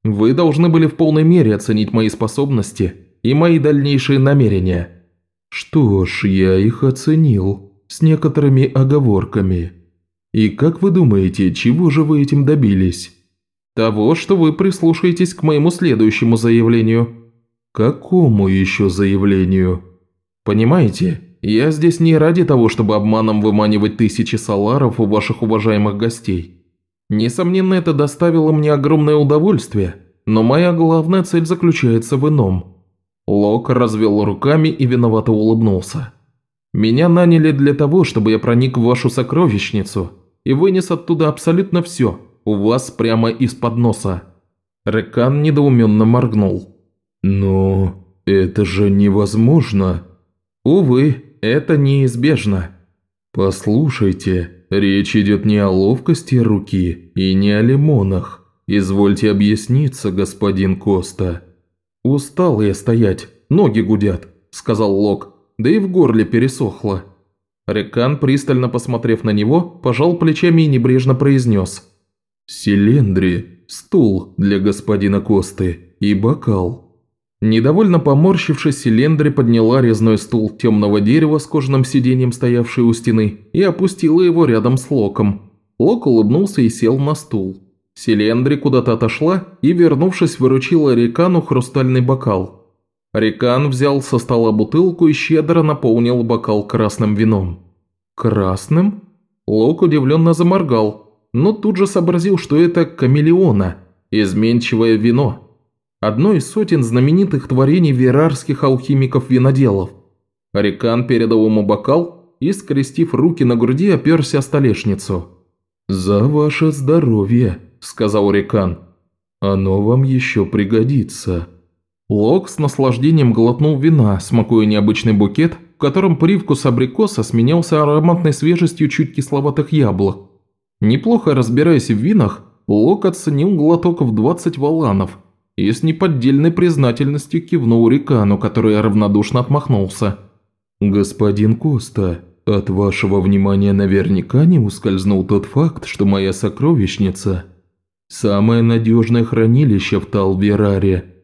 Вы должны были в полной мере оценить мои способности и мои дальнейшие намерения. Что ж, я их оценил, с некоторыми оговорками. И как вы думаете, чего же вы этим добились? Того, что вы прислушаетесь к моему следующему заявлению. Какому еще заявлению? Понимаете, я здесь не ради того, чтобы обманом выманивать тысячи саларов у ваших уважаемых гостей. Несомненно, это доставило мне огромное удовольствие, но моя главная цель заключается в ином. Лок развел руками и виновато улыбнулся. «Меня наняли для того, чтобы я проник в вашу сокровищницу и вынес оттуда абсолютно все, у вас прямо из-под носа». Рекан недоуменно моргнул. «Но это же невозможно». «Увы, это неизбежно». «Послушайте, речь идет не о ловкости руки и не о лимонах. Извольте объясниться, господин Коста». «Устал я стоять, ноги гудят», – сказал Лок, да и в горле пересохло. Рекан, пристально посмотрев на него, пожал плечами и небрежно произнес. «Селендри, стул для господина Косты и бокал». Недовольно поморщившись, Селендри подняла резной стул темного дерева с кожаным сиденьем, стоявший у стены, и опустила его рядом с Локом. Лок улыбнулся и сел на стул. Селендри куда-то отошла и, вернувшись, выручила Рикану хрустальный бокал. Рикан взял со стола бутылку и щедро наполнил бокал красным вином. «Красным?» Лок удивленно заморгал, но тут же сообразил, что это камелеона, изменчивое вино одно из сотен знаменитых творений верарских алхимиков-виноделов. Рикан передал ему бокал и, скрестив руки на груди, оперся о столешницу. «За ваше здоровье», – сказал Рикан. «Оно вам еще пригодится». Лок с наслаждением глотнул вина, смакуя необычный букет, в котором привкус абрикоса сменялся ароматной свежестью чуть кисловатых яблок. Неплохо разбираясь в винах, Лок оценил глоток в 20 валанов – и с неподдельной признательностью кивнул Рикану, который равнодушно отмахнулся. «Господин Коста, от вашего внимания наверняка не ускользнул тот факт, что моя сокровищница – самое надежное хранилище в Талвераре.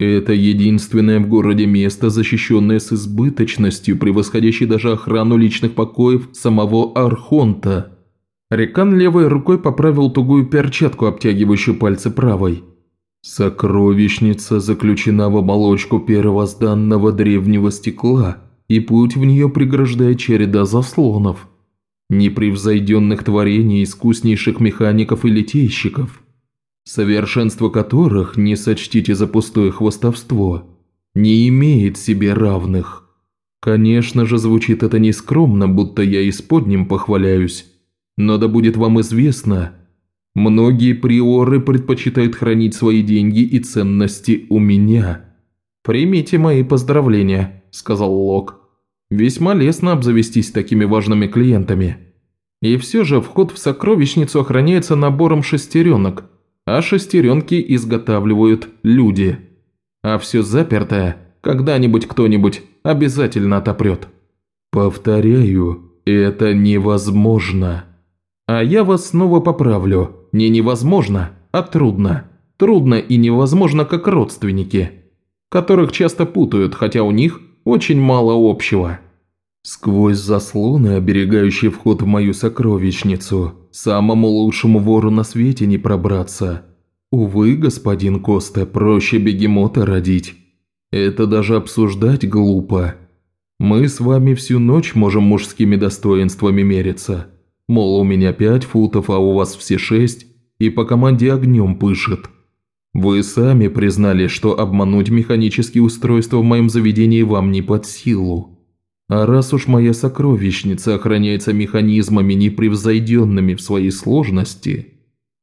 Это единственное в городе место, защищенное с избыточностью, превосходящей даже охрану личных покоев самого Архонта». Рикан левой рукой поправил тугую перчатку, обтягивающую пальцы правой – Сокровищница заключена в оболочку первозданного древнего стекла, и путь в нее преграждает череда заслонов, непревзойденных творений искуснейших механиков и литейщиков, совершенство которых, не сочтите за пустое хвостовство, не имеет себе равных. Конечно же, звучит это нескромно, будто я исподним похваляюсь, но да будет вам известно, многие приоры предпочитают хранить свои деньги и ценности у меня. «Примите мои поздравления», – сказал Лок. «Весьма лестно обзавестись такими важными клиентами. И все же вход в сокровищницу охраняется набором шестеренок, а шестеренки изготавливают люди. А все запертое когда-нибудь кто-нибудь обязательно отопрет». «Повторяю, это невозможно». «А я вас снова поправлю. Не невозможно, а трудно. Трудно и невозможно, как родственники» которых часто путают, хотя у них очень мало общего. Сквозь заслоны, оберегающие вход в мою сокровищницу, самому лучшему вору на свете не пробраться. Увы, господин Коста, проще бегемота родить. Это даже обсуждать глупо. Мы с вами всю ночь можем мужскими достоинствами мериться. Мол, у меня пять футов, а у вас все шесть, и по команде огнем пышет. Вы сами признали, что обмануть механические устройства в моем заведении вам не под силу. А раз уж моя сокровищница охраняется механизмами, непревзойденными в своей сложности,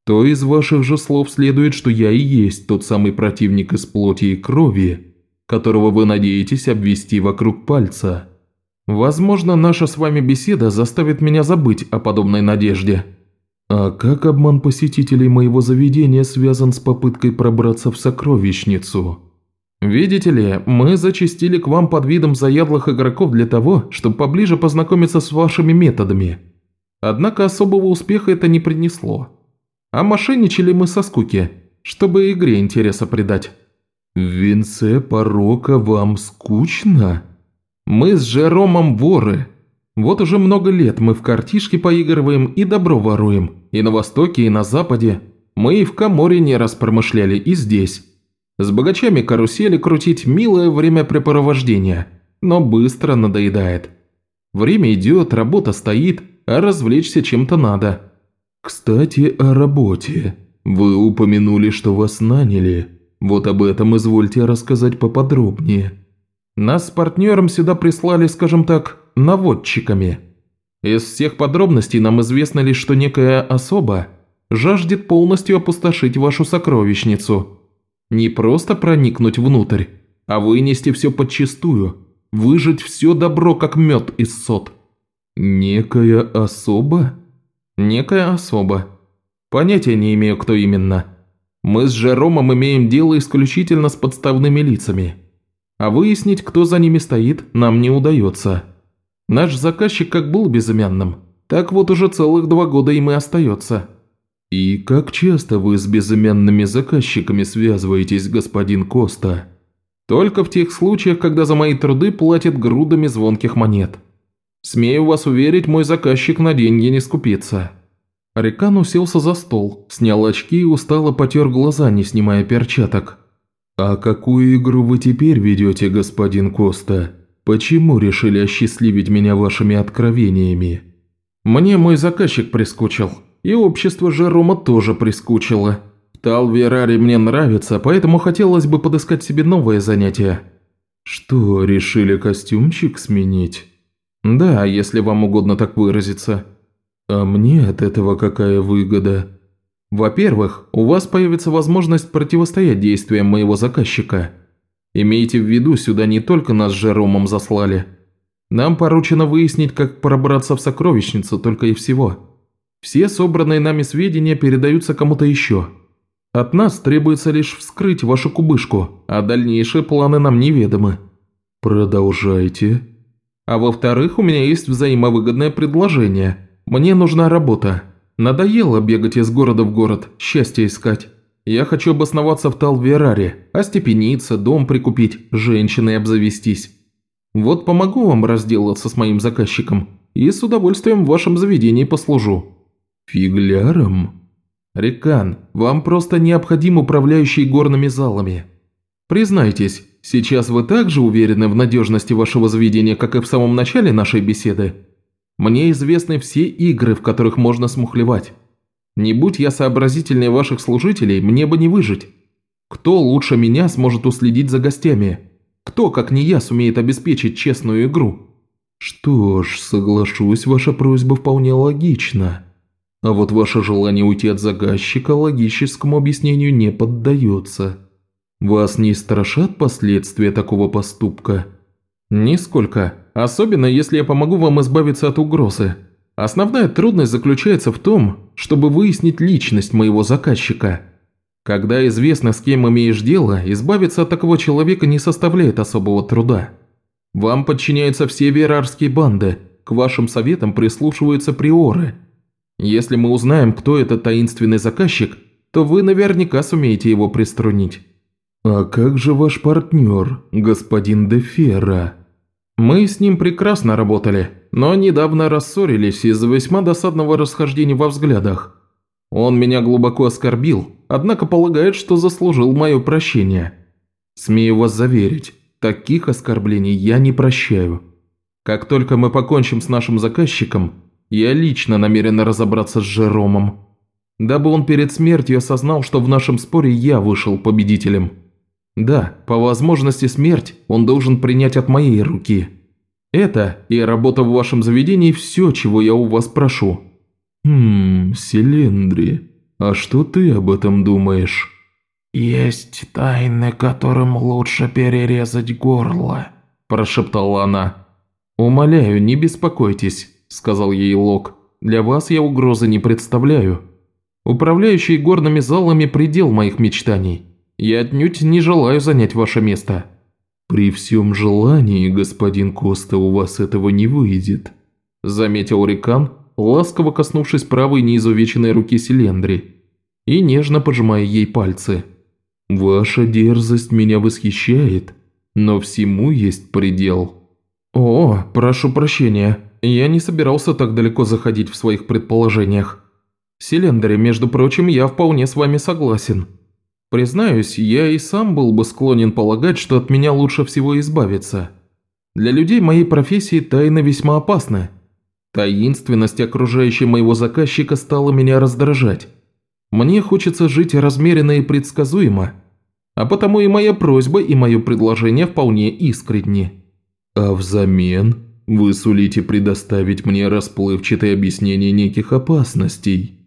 то из ваших же слов следует, что я и есть тот самый противник из плоти и крови, которого вы надеетесь обвести вокруг пальца. Возможно, наша с вами беседа заставит меня забыть о подобной надежде». «А как обман посетителей моего заведения связан с попыткой пробраться в сокровищницу?» «Видите ли, мы зачастили к вам под видом заядлых игроков для того, чтобы поближе познакомиться с вашими методами. Однако особого успеха это не принесло. А мошенничали мы со скуки, чтобы игре интереса придать». «В венце порока вам скучно?» «Мы с Жеромом воры», вот уже много лет мы в картишки поигрываем и добро воруем. И на Востоке, и на Западе. Мы и в Каморе не раз промышляли, и здесь. С богачами карусели крутить – милое времяпрепровождение, но быстро надоедает. Время идет, работа стоит, а развлечься чем-то надо. Кстати, о работе. Вы упомянули, что вас наняли. Вот об этом извольте рассказать поподробнее. Нас с партнером сюда прислали, скажем так, наводчиками. Из всех подробностей нам известно лишь, что некая особа жаждет полностью опустошить вашу сокровищницу. Не просто проникнуть внутрь, а вынести все подчистую, выжить все добро, как мед из сот. Некая особа? Некая особа. Понятия не имею, кто именно. Мы с Жеромом имеем дело исключительно с подставными лицами. А выяснить, кто за ними стоит, нам не удается. Наш заказчик как был безымянным, так вот уже целых два года им и остается». «И как часто вы с безымянными заказчиками связываетесь, господин Коста?» «Только в тех случаях, когда за мои труды платят грудами звонких монет. Смею вас уверить, мой заказчик на деньги не скупится». Рекан уселся за стол, снял очки и устало потер глаза, не снимая перчаток. «А какую игру вы теперь ведете, господин Коста?» Почему решили осчастливить меня вашими откровениями? Мне мой заказчик прискучил, и общество Жерома тоже прискучило. Талверари мне нравится, поэтому хотелось бы подыскать себе новое занятие. Что, решили костюмчик сменить? Да, если вам угодно так выразиться. А мне от этого какая выгода? Во-первых, у вас появится возможность противостоять действиям моего заказчика – Имейте в виду, сюда не только нас с Жеромом заслали. Нам поручено выяснить, как пробраться в сокровищницу, только и всего. Все собранные нами сведения передаются кому-то еще. От нас требуется лишь вскрыть вашу кубышку, а дальнейшие планы нам неведомы». «Продолжайте». «А во-вторых, у меня есть взаимовыгодное предложение. Мне нужна работа. Надоело бегать из города в город, счастье искать. Я хочу обосноваться в Талвераре, остепениться, дом прикупить, женщиной обзавестись. Вот помогу вам разделаться с моим заказчиком и с удовольствием в вашем заведении послужу». «Фигляром?» «Рекан, вам просто необходим управляющий горными залами. Признайтесь, Сейчас вы также уверены в надежности вашего заведения, как и в самом начале нашей беседы? Мне известны все игры, в которых можно смухлевать. Не будь я сообразительнее ваших служителей, мне бы не выжить. Кто лучше меня сможет уследить за гостями? Кто, как не я, сумеет обеспечить честную игру? Что ж, соглашусь, ваша просьба вполне логична. А вот ваше желание уйти от заказчика логическому объяснению не поддается. Вас не страшат последствия такого поступка? Нисколько. Особенно, если я помогу вам избавиться от угрозы. Основная трудность заключается в том, чтобы выяснить личность моего заказчика. Когда известно, с кем имеешь дело, избавиться от такого человека не составляет особого труда. Вам подчиняются все верарские банды, к вашим советам прислушиваются приоры. Если мы узнаем, кто этот таинственный заказчик, то вы наверняка сумеете его приструнить. «А как же ваш партнер, господин Дефера?» «Мы с ним прекрасно работали, но недавно рассорились из-за весьма досадного расхождения во взглядах. Он меня глубоко оскорбил, однако полагает, что заслужил мое прощение. Смею вас заверить, таких оскорблений я не прощаю. Как только мы покончим с нашим заказчиком, я лично намерен разобраться с Жеромом, дабы он перед смертью осознал, что в нашем споре я вышел победителем». Да, по возможности смерть он должен принять от моей руки. Это и работа в вашем заведении все, чего я у вас прошу». «Хм, Селендри, а что ты об этом думаешь?» «Есть тайны, которым лучше перерезать горло», – прошептала она. «Умоляю, не беспокойтесь», – сказал ей Лок. «Для вас я угрозы не представляю. Управляющий горными залами – предел моих мечтаний. Я отнюдь не желаю занять ваше место». «При всем желании, господин Коста, у вас этого не выйдет», – заметил Рикан, ласково коснувшись правой неизувеченной руки Селендри и нежно пожимая ей пальцы. «Ваша дерзость меня восхищает, но всему есть предел». «О, прошу прощения, я не собирался так далеко заходить в своих предположениях. Селендри, между прочим, я вполне с вами согласен». Признаюсь, я и сам был бы склонен полагать, что от меня лучше всего избавиться. Для людей моей профессии тайны весьма опасны. Таинственность окружающей моего заказчика стала меня раздражать. Мне хочется жить размеренно и предсказуемо, а потому и моя просьба, и мое предложение вполне искренни. А взамен вы сулите предоставить мне расплывчатое объяснение неких опасностей,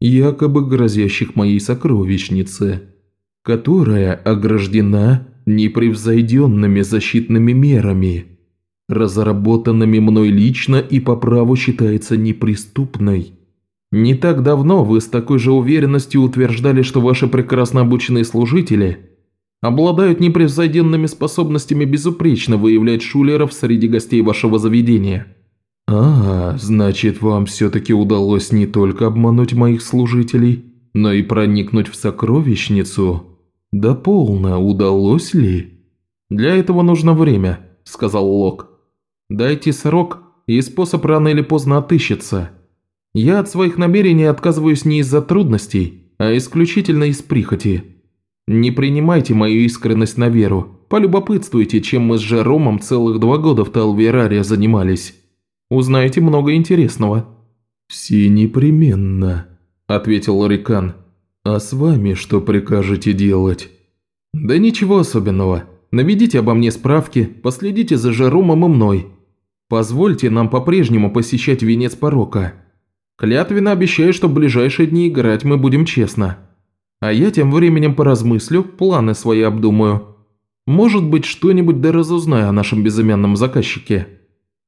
якобы грозящих моей сокровищнице которая ограждена непревзойденными защитными мерами, разработанными мной лично и по праву считается неприступной. Не так давно вы с такой же уверенностью утверждали, что ваши прекрасно обученные служители обладают непревзойденными способностями безупречно выявлять шулеров среди гостей вашего заведения. А, значит, вам все-таки удалось не только обмануть моих служителей, но и проникнуть в сокровищницу. «Да полно, удалось ли?» «Для этого нужно время», – сказал Лок. «Дайте срок, и способ рано или поздно отыщется. Я от своих намерений отказываюсь не из-за трудностей, а исключительно из прихоти. Не принимайте мою искренность на веру, полюбопытствуйте, чем мы с Жеромом целых два года в Талвераре занимались. Узнаете много интересного». «Все непременно», – ответил Рикан. «А с вами что прикажете делать?» «Да ничего особенного. Наведите обо мне справки, последите за Жеромом и мной. Позвольте нам по-прежнему посещать венец порока. Клятвенно обещаю, что в ближайшие дни играть мы будем честно. А я тем временем поразмыслю, планы свои обдумаю. Может быть, что-нибудь да разузнаю о нашем безымянном заказчике».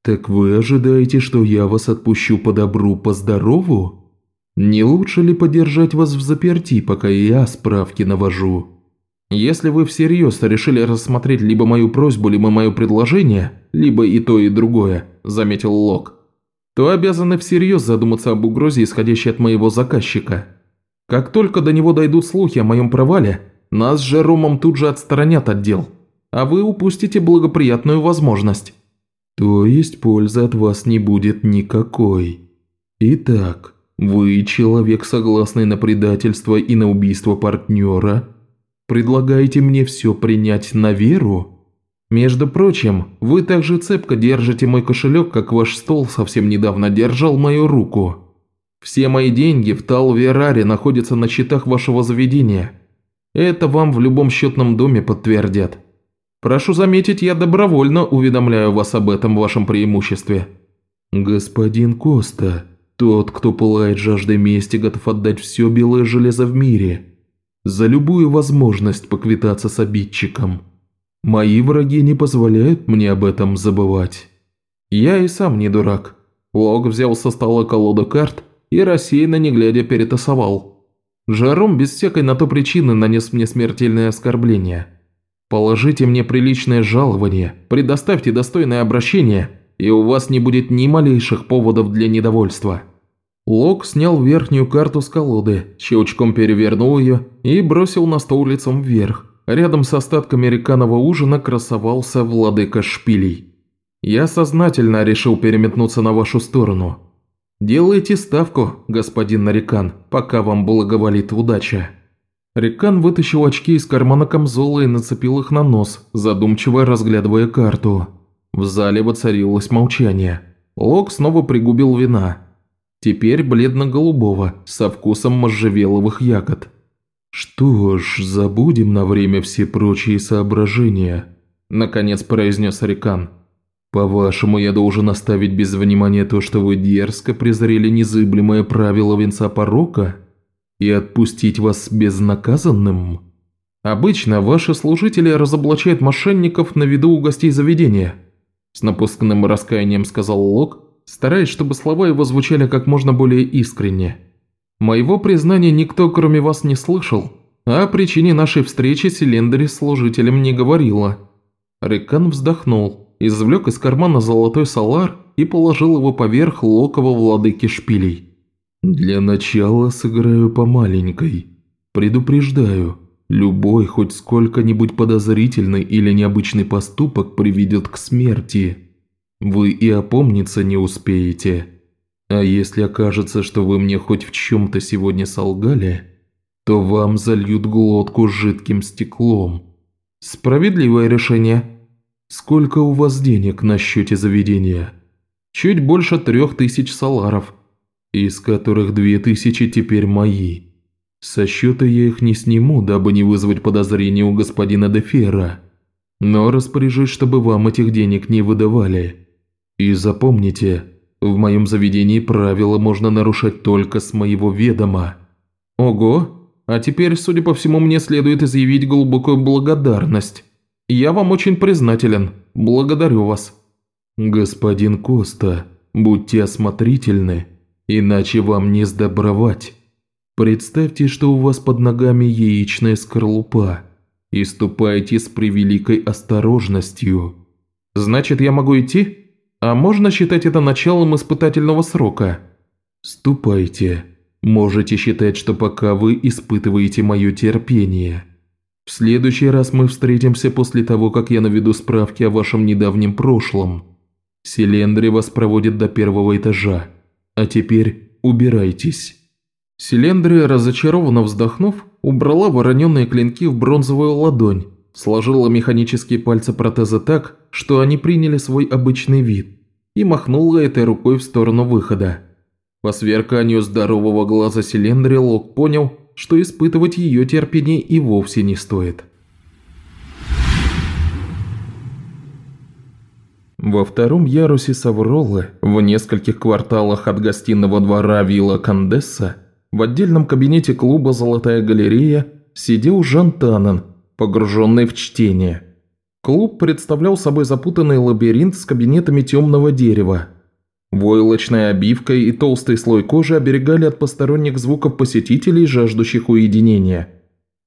«Так вы ожидаете, что я вас отпущу по добру, по здорову?» Не лучше ли подержать вас в заперти, пока я справки навожу? Если вы всерьез решили рассмотреть либо мою просьбу, либо мое предложение, либо и то, и другое, заметил Лок, то обязаны всерьез задуматься об угрозе, исходящей от моего заказчика. Как только до него дойдут слухи о моем провале, нас с Жеромом тут же отстранят от дел, а вы упустите благоприятную возможность. То есть пользы от вас не будет никакой. Итак, вы, человек, согласный на предательство и на убийство партнера, предлагаете мне все принять на веру? Между прочим, вы также цепко держите мой кошелек, как ваш стол совсем недавно держал мою руку. Все мои деньги в Талвераре находятся на счетах вашего заведения. Это вам в любом счетном доме подтвердят. Прошу заметить, я добровольно уведомляю вас об этом вашем преимуществе». «Господин Коста, тот, кто пылает жаждой мести, готов отдать все белое железо в мире. За любую возможность поквитаться с обидчиком. Мои враги не позволяют мне об этом забывать». «Я и сам не дурак». Лог взял со стола колоду карт и рассеянно не глядя перетасовал. Жаром без всякой на то причины нанес мне смертельное оскорбление. Положите мне приличное жалование, предоставьте достойное обращение, и у вас не будет ни малейших поводов для недовольства». Лок снял верхнюю карту с колоды, щелчком перевернул ее и бросил на стол лицом вверх. Рядом с остатками реканого ужина красовался владыка шпилей. «Я сознательно решил переметнуться на вашу сторону. Делайте ставку, господин Нарикан, пока вам благоволит удача». Рекан вытащил очки из кармана камзола и нацепил их на нос, задумчиво разглядывая карту. В зале воцарилось молчание. Лок снова пригубил вина. Теперь бледно-голубого, со вкусом можжевеловых ягод. «Что ж, забудем на время все прочие соображения», – наконец произнес Рекан. «По-вашему, я должен оставить без внимания то, что вы дерзко презрели незыблемое правило венца порока?» и отпустить вас безнаказанным? Обычно ваши служители разоблачают мошенников на виду у гостей заведения», с напускным раскаянием сказал Лок, стараясь, чтобы слова его звучали как можно более искренне. «Моего признания никто, кроме вас, не слышал, а о причине нашей встречи Селендри служителям не говорила». Рекан вздохнул, извлек из кармана золотой салар и положил его поверх локова владыки шпилей. «Для начала сыграю по маленькой. Предупреждаю, любой хоть сколько-нибудь подозрительный или необычный поступок приведет к смерти. Вы и опомниться не успеете. А если окажется, что вы мне хоть в чем-то сегодня солгали, то вам зальют глотку жидким стеклом. Справедливое решение. Сколько у вас денег на счете заведения? Чуть больше трех тысяч саларов из которых две тысячи теперь мои. Со счета я их не сниму, дабы не вызвать подозрения у господина Дефера, но распоряжусь, чтобы вам этих денег не выдавали. И запомните, в моем заведении правила можно нарушать только с моего ведома». «Ого, а теперь, судя по всему, мне следует изъявить глубокую благодарность. Я вам очень признателен. Благодарю вас». «Господин Коста, будьте осмотрительны Иначе вам не сдобровать. Представьте, что у вас под ногами яичная скорлупа, и ступайте с превеликой осторожностью. Значит, я могу идти? А можно считать это началом испытательного срока? Ступайте. Можете считать, что пока вы испытываете мое терпение. В следующий раз мы встретимся после того, как я наведу справки о вашем недавнем прошлом. Селендри вас проводит до первого этажа. А теперь убирайтесь». Селендри, разочарованно вздохнув, убрала вороненные клинки в бронзовую ладонь, сложила механические пальцы протеза так, что они приняли свой обычный вид, и махнула этой рукой в сторону выхода. По сверканию здорового глаза Селендри Лок понял, что испытывать ее терпение и вовсе не стоит. Во втором ярусе Савролы, в нескольких кварталах от гостиного двора Вилла Кандесса, в отдельном кабинете клуба «Золотая галерея» сидел Жан Таннен, погруженный в чтение. Клуб представлял собой запутанный лабиринт с кабинетами темного дерева. Войлочная обивка и толстый слой кожи оберегали от посторонних звуков посетителей, жаждущих уединения.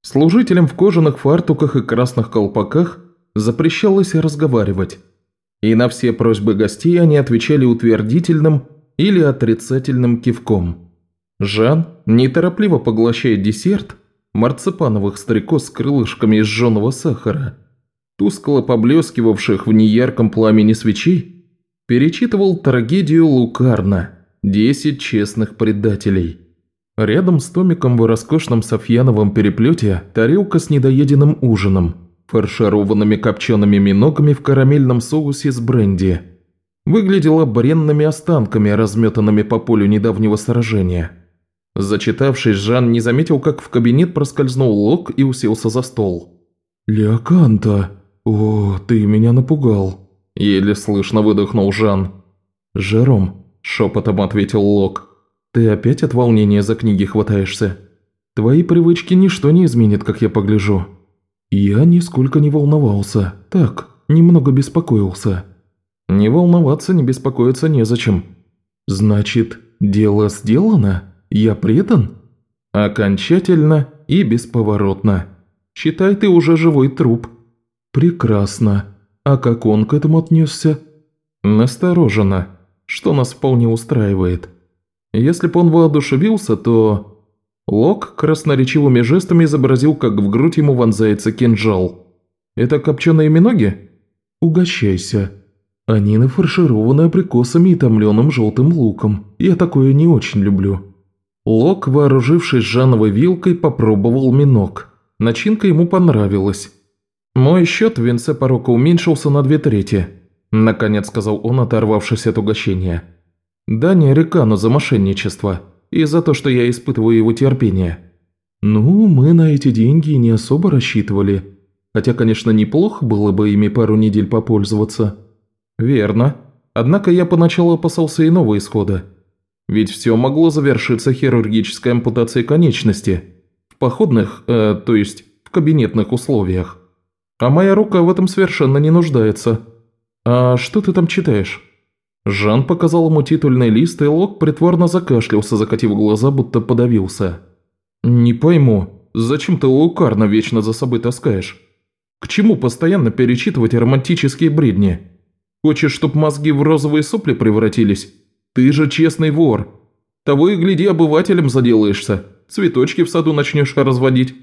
Служителям в кожаных фартуках и красных колпаках запрещалось разговаривать и на все просьбы гостей они отвечали утвердительным или отрицательным кивком. Жан, неторопливо поглощая десерт, марципановых стрекоз с крылышками из жженого сахара, тускло поблескивавших в неярком пламени свечей, перечитывал трагедию Лукарна «Десять честных предателей». Рядом с томиком в роскошном софьяновом переплете тарелка с недоеденным ужином – фаршированными копчеными миногами в карамельном соусе с бренди. Выглядела бренными останками, разметанными по полю недавнего сражения. Зачитавшись, Жан не заметил, как в кабинет проскользнул Лок и уселся за стол. «Леоканта, о, ты меня напугал», – еле слышно выдохнул Жан. «Жером», – шепотом ответил Лок, – «ты опять от волнения за книги хватаешься? Твои привычки ничто не изменит, как я погляжу». «Я нисколько не волновался. Так, немного беспокоился». «Не волноваться, не беспокоиться незачем». «Значит, дело сделано? Я предан?» «Окончательно и бесповоротно. Считай, ты уже живой труп». «Прекрасно. А как он к этому отнесся?» «Настороженно, что нас вполне устраивает. Если бы он воодушевился, то Лок красноречивыми жестами изобразил, как в грудь ему вонзается кинжал. «Это копченые миноги?» «Угощайся. Они нафаршированы абрикосами и томленым желтым луком. Я такое не очень люблю». Лок, вооружившись жановой вилкой, попробовал миног. Начинка ему понравилась. «Мой счет в венце порока уменьшился на две трети», – наконец сказал он, оторвавшись от угощения. «Да не Рикану за мошенничество и за то, что я испытываю его терпение». «Ну, мы на эти деньги не особо рассчитывали. Хотя, конечно, неплохо было бы ими пару недель попользоваться». «Верно. Однако я поначалу опасался иного исхода. Ведь все могло завершиться хирургической ампутацией конечности. В походных, э, то есть в кабинетных условиях. А моя рука в этом совершенно не нуждается. А что ты там читаешь?» Жан показал ему титульный лист, и Лок притворно закашлялся, закатив глаза, будто подавился. «Не пойму, зачем ты лукарно вечно за собой таскаешь? К чему постоянно перечитывать романтические бредни? Хочешь, чтоб мозги в розовые сопли превратились? Ты же честный вор. Того и гляди, обывателем заделаешься, цветочки в саду начнешь разводить».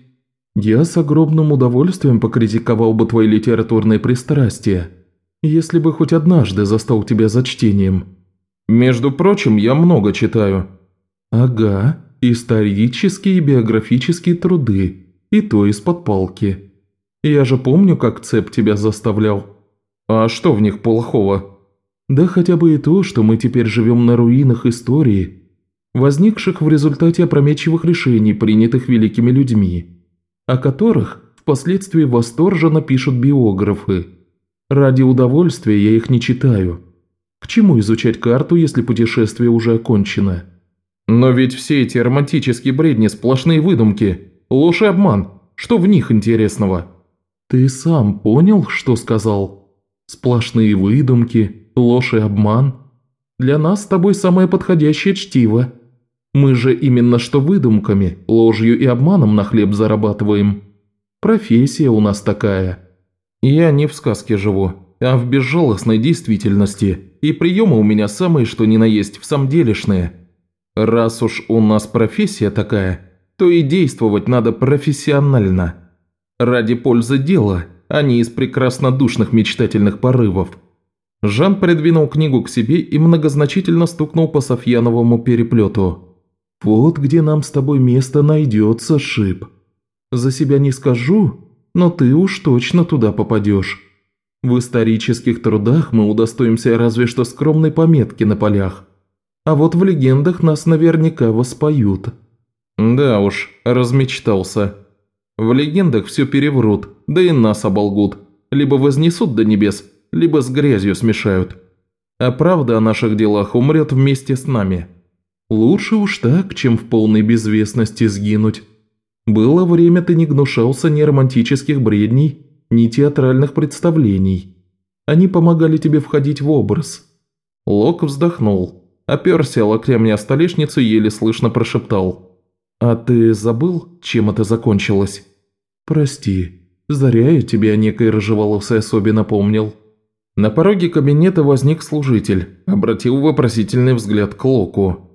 «Я с огромным удовольствием покритиковал бы твои литературные пристрастия», если бы хоть однажды застал тебя за чтением. Между прочим, я много читаю. Ага, исторические и биографические труды, и то из-под палки. Я же помню, как цеп тебя заставлял. А что в них плохого? Да хотя бы и то, что мы теперь живем на руинах истории, возникших в результате опрометчивых решений, принятых великими людьми, о которых впоследствии восторженно пишут биографы. Ради удовольствия я их не читаю. К чему изучать карту, если путешествие уже окончено? Но ведь все эти романтические бредни – сплошные выдумки, ложь и обман. Что в них интересного? Ты сам понял, что сказал? Сплошные выдумки, ложь и обман. Для нас с тобой самое подходящее чтиво. Мы же именно что выдумками, ложью и обманом на хлеб зарабатываем. Профессия у нас такая – я не в сказке живу, а в безжалостной действительности, и приемы у меня самые что ни на есть в самом делешные. Раз уж у нас профессия такая, то и действовать надо профессионально. Ради пользы дела, а не из прекраснодушных мечтательных порывов. Жан придвинул книгу к себе и многозначительно стукнул по Софьяновому переплету. «Вот где нам с тобой место найдется, Шип. За себя не скажу, но ты уж точно туда попадешь. В исторических трудах мы удостоимся разве что скромной пометки на полях. А вот в легендах нас наверняка воспоют». «Да уж, размечтался. В легендах все переврут, да и нас оболгут. Либо вознесут до небес, либо с грязью смешают. А правда о наших делах умрет вместе с нами. Лучше уж так, чем в полной безвестности сгинуть». Было время, ты не гнушался ни романтических бредней, ни театральных представлений. Они помогали тебе входить в образ». Лок вздохнул, оперся локтями о столешницу и еле слышно прошептал. «А ты забыл, чем это закончилось?» «Прости, заря я тебе о некой рыжеволосой особе напомнил». На пороге кабинета возник служитель, обратил вопросительный взгляд к Локу.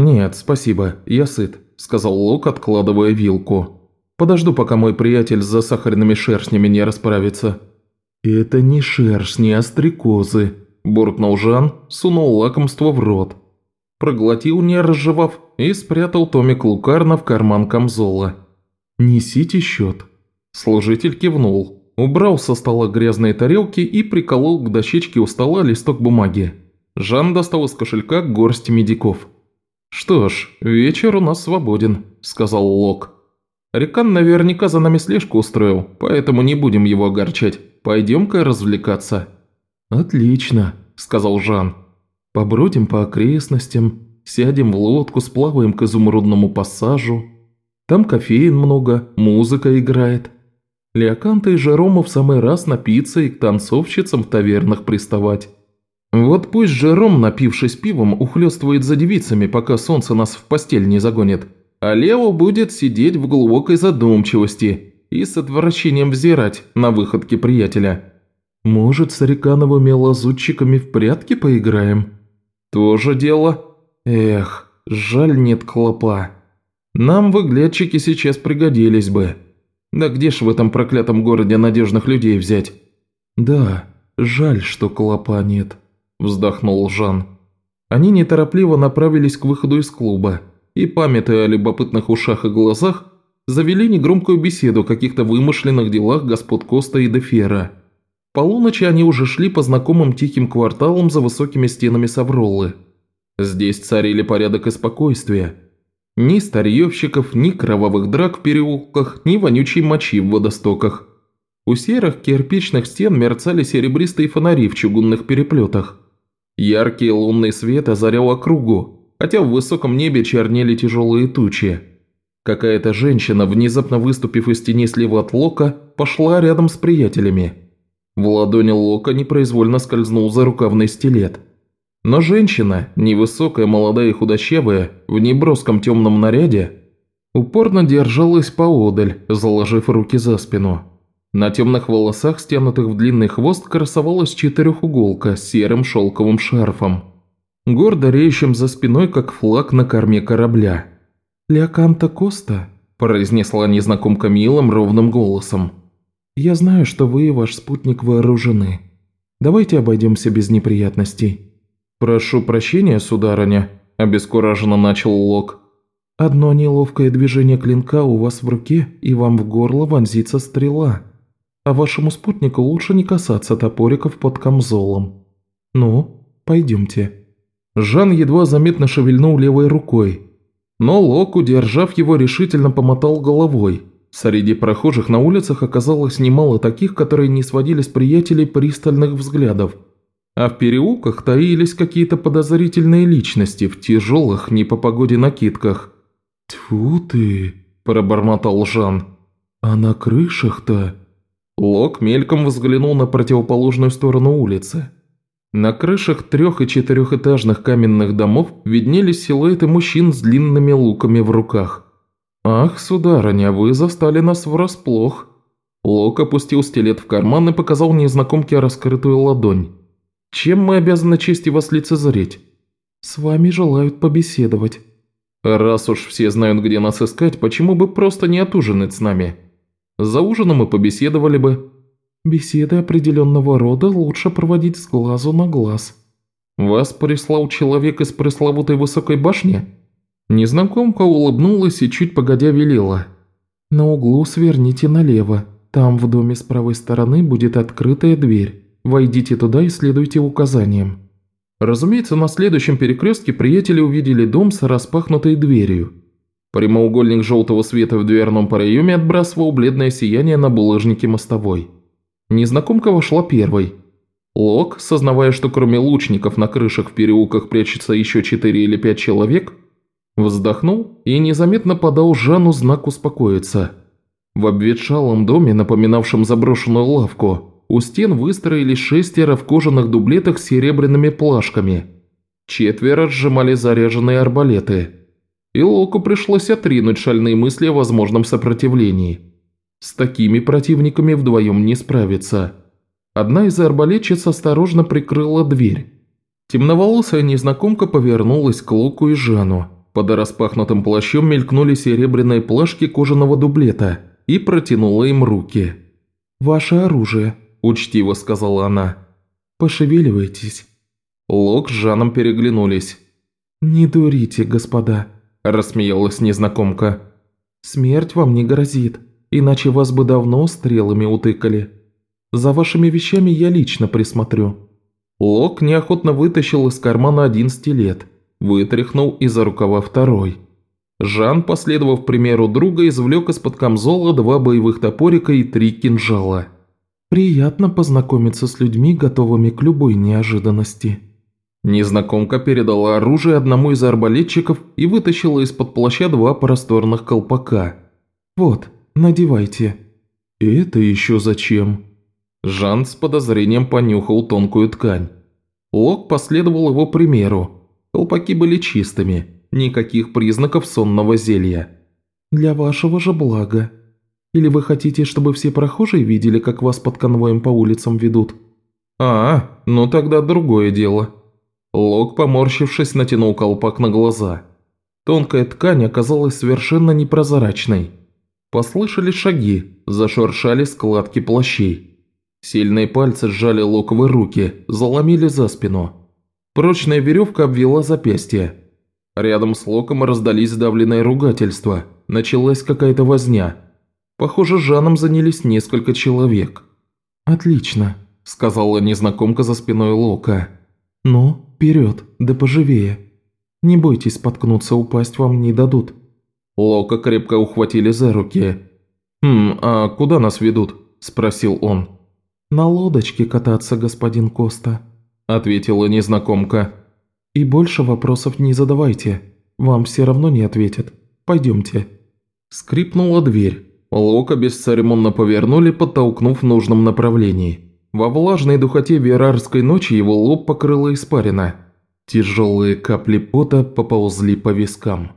«Нет, спасибо, я сыт сказал Лок, откладывая вилку. «Подожду, пока мой приятель с засахаренными шершнями не расправится». «Это не шершни, а стрекозы», – буркнул Жан, сунул лакомство в рот. Проглотил, не разжевав, и спрятал томик Лукарна в карман камзола. «Несите счет». Служитель кивнул. убрал со стола грязные тарелки и приколол к дощечке у стола листок бумаги. Жан достал из кошелька горсть медиков. «Что ж, вечер у нас свободен», – сказал Лок. «Рекан наверняка за нами слежку устроил, поэтому не будем его огорчать. Пойдем-ка развлекаться». «Отлично», – сказал Жан. «Побродим по окрестностям, сядем в лодку, сплаваем к изумрудному пассажу. Там кофеин много, музыка играет. Леоканта и Жерома в самый раз напиться и к танцовщицам в тавернах приставать. Вот пусть Жером, напившись пивом, ухлёстывает за девицами, пока солнце нас в постель не загонит, а Лео будет сидеть в глубокой задумчивости и с отвращением взирать на выходки приятеля. Может, с Рекановыми лазутчиками в прятки поиграем? Тоже дело. Эх, жаль нет клопа. Нам выглядчики сейчас пригодились бы. Да где ж в этом проклятом городе надежных людей взять? Да, жаль, что клопа нет, вздохнул Жан. Они неторопливо направились к выходу из клуба и, памятуя о любопытных ушах и глазах, завели негромкую беседу о каких-то вымышленных делах господ Коста и Дефера. Полуночи они уже шли по знакомым тихим кварталам за высокими стенами Савроллы. Здесь царили порядок и спокойствие – ни старьевщиков, ни кровавых драк в переулках, ни вонючей мочи в водостоках. У серых кирпичных стен мерцали серебристые фонари в чугунных переплетах. Яркий лунный свет озарял округу, хотя в высоком небе чернели тяжелые тучи. Какая-то женщина, внезапно выступив из тени слева от Лока, пошла рядом с приятелями. В ладони Лока непроизвольно скользнул за рукавный стилет – но женщина, невысокая, молодая и худощавая, в неброском темном наряде, упорно держалась поодаль, заложив руки за спину. На темных волосах, стянутых в длинный хвост, красовалась четырехуголка с серым шелковым шарфом, гордо реющим за спиной, как флаг на корме корабля. «Леоканта Коста», – произнесла незнакомка милым ровным голосом. «Я знаю, что вы и ваш спутник вооружены. Давайте обойдемся без неприятностей». «Прошу прощения, сударыня», – обескураженно начал Лок. «Одно неловкое движение клинка у вас в руке, и вам в горло вонзится стрела. А вашему спутнику лучше не касаться топориков под камзолом. Ну, пойдемте». Жан едва заметно шевельнул левой рукой, но Лок, удержав его, решительно помотал головой. Среди прохожих на улицах оказалось немало таких, которые не сводили с приятелей пристальных взглядов – а в переулках таились какие-то подозрительные личности в тяжелых не по погоде накидках. «Тьфу ты!» – пробормотал Жан. «А на крышах-то...» Лок мельком взглянул на противоположную сторону улицы. На крышах трех- и четырехэтажных каменных домов виднелись силуэты мужчин с длинными луками в руках. «Ах, сударыня, вы застали нас врасплох!» Лок опустил стилет в карман и показал незнакомке раскрытую ладонь. Чем мы обязаны чести вас лицезреть? С вами желают побеседовать. Раз уж все знают, где нас искать, почему бы просто не отужинать с нами? За ужином мы побеседовали бы. Беседы определенного рода лучше проводить с глазу на глаз. Вас прислал человек из пресловутой высокой башни? Незнакомка улыбнулась и чуть погодя велела. На углу сверните налево. Там в доме с правой стороны будет открытая дверь. Войдите туда и следуйте указаниям». Разумеется, на следующем перекрестке приятели увидели дом с распахнутой дверью. Прямоугольник желтого света в дверном проеме отбрасывал бледное сияние на булыжнике мостовой. Незнакомка вошла первой. Лок, сознавая, что кроме лучников на крышах в переулках прячется еще четыре или пять человек, вздохнул и незаметно подал Жану знак успокоиться. В обветшалом доме, напоминавшем заброшенную лавку, у стен выстроились шестеро в кожаных дублетах с серебряными плашками. Четверо сжимали заряженные арбалеты. И Локу пришлось отринуть шальные мысли о возможном сопротивлении. С такими противниками вдвоем не справиться. Одна из арбалетчиц осторожно прикрыла дверь. Темноволосая незнакомка повернулась к Локу и Жану. Под распахнутым плащом мелькнули серебряные плашки кожаного дублета и протянула им руки. «Ваше оружие», – учтиво сказала она. «Пошевеливайтесь». Лок с Жаном переглянулись. «Не дурите, господа», – рассмеялась незнакомка. «Смерть вам не грозит, иначе вас бы давно стрелами утыкали. За вашими вещами я лично присмотрю». Лок неохотно вытащил из кармана один стилет, вытряхнул из-за рукава второй. Жан, последовав примеру друга, извлек из-под камзола два боевых топорика и три кинжала. «Приятно познакомиться с людьми, готовыми к любой неожиданности». Незнакомка передала оружие одному из арбалетчиков и вытащила из-под плаща два просторных колпака. «Вот, надевайте». «Это еще зачем?» Жан с подозрением понюхал тонкую ткань. Лок последовал его примеру. Колпаки были чистыми, никаких признаков сонного зелья. «Для вашего же блага. Или вы хотите, чтобы все прохожие видели, как вас под конвоем по улицам ведут?» «А, ну тогда другое дело». Лок, поморщившись, натянул колпак на глаза. Тонкая ткань оказалась совершенно непрозрачной. Послышали шаги, зашуршали складки плащей. Сильные пальцы сжали локовые руки, заломили за спину. Прочная веревка обвела запястье. Рядом с локом раздались сдавленные ругательства. Началась какая-то возня. Похоже, Жаном занялись несколько человек. «Отлично», – сказала незнакомка за спиной Лока. «Ну, вперед, да поживее. Не бойтесь споткнуться, упасть вам не дадут». Лока крепко ухватили за руки. «Хм, а куда нас ведут?» – спросил он. «На лодочке кататься, господин Коста», – ответила незнакомка. «И больше вопросов не задавайте, вам все равно не ответят. Пойдемте». Скрипнула дверь. Лока бесцеремонно повернули, подтолкнув в нужном направлении. Во влажной духоте верарской ночи его лоб покрыло испарина. Тяжелые капли пота поползли по вискам.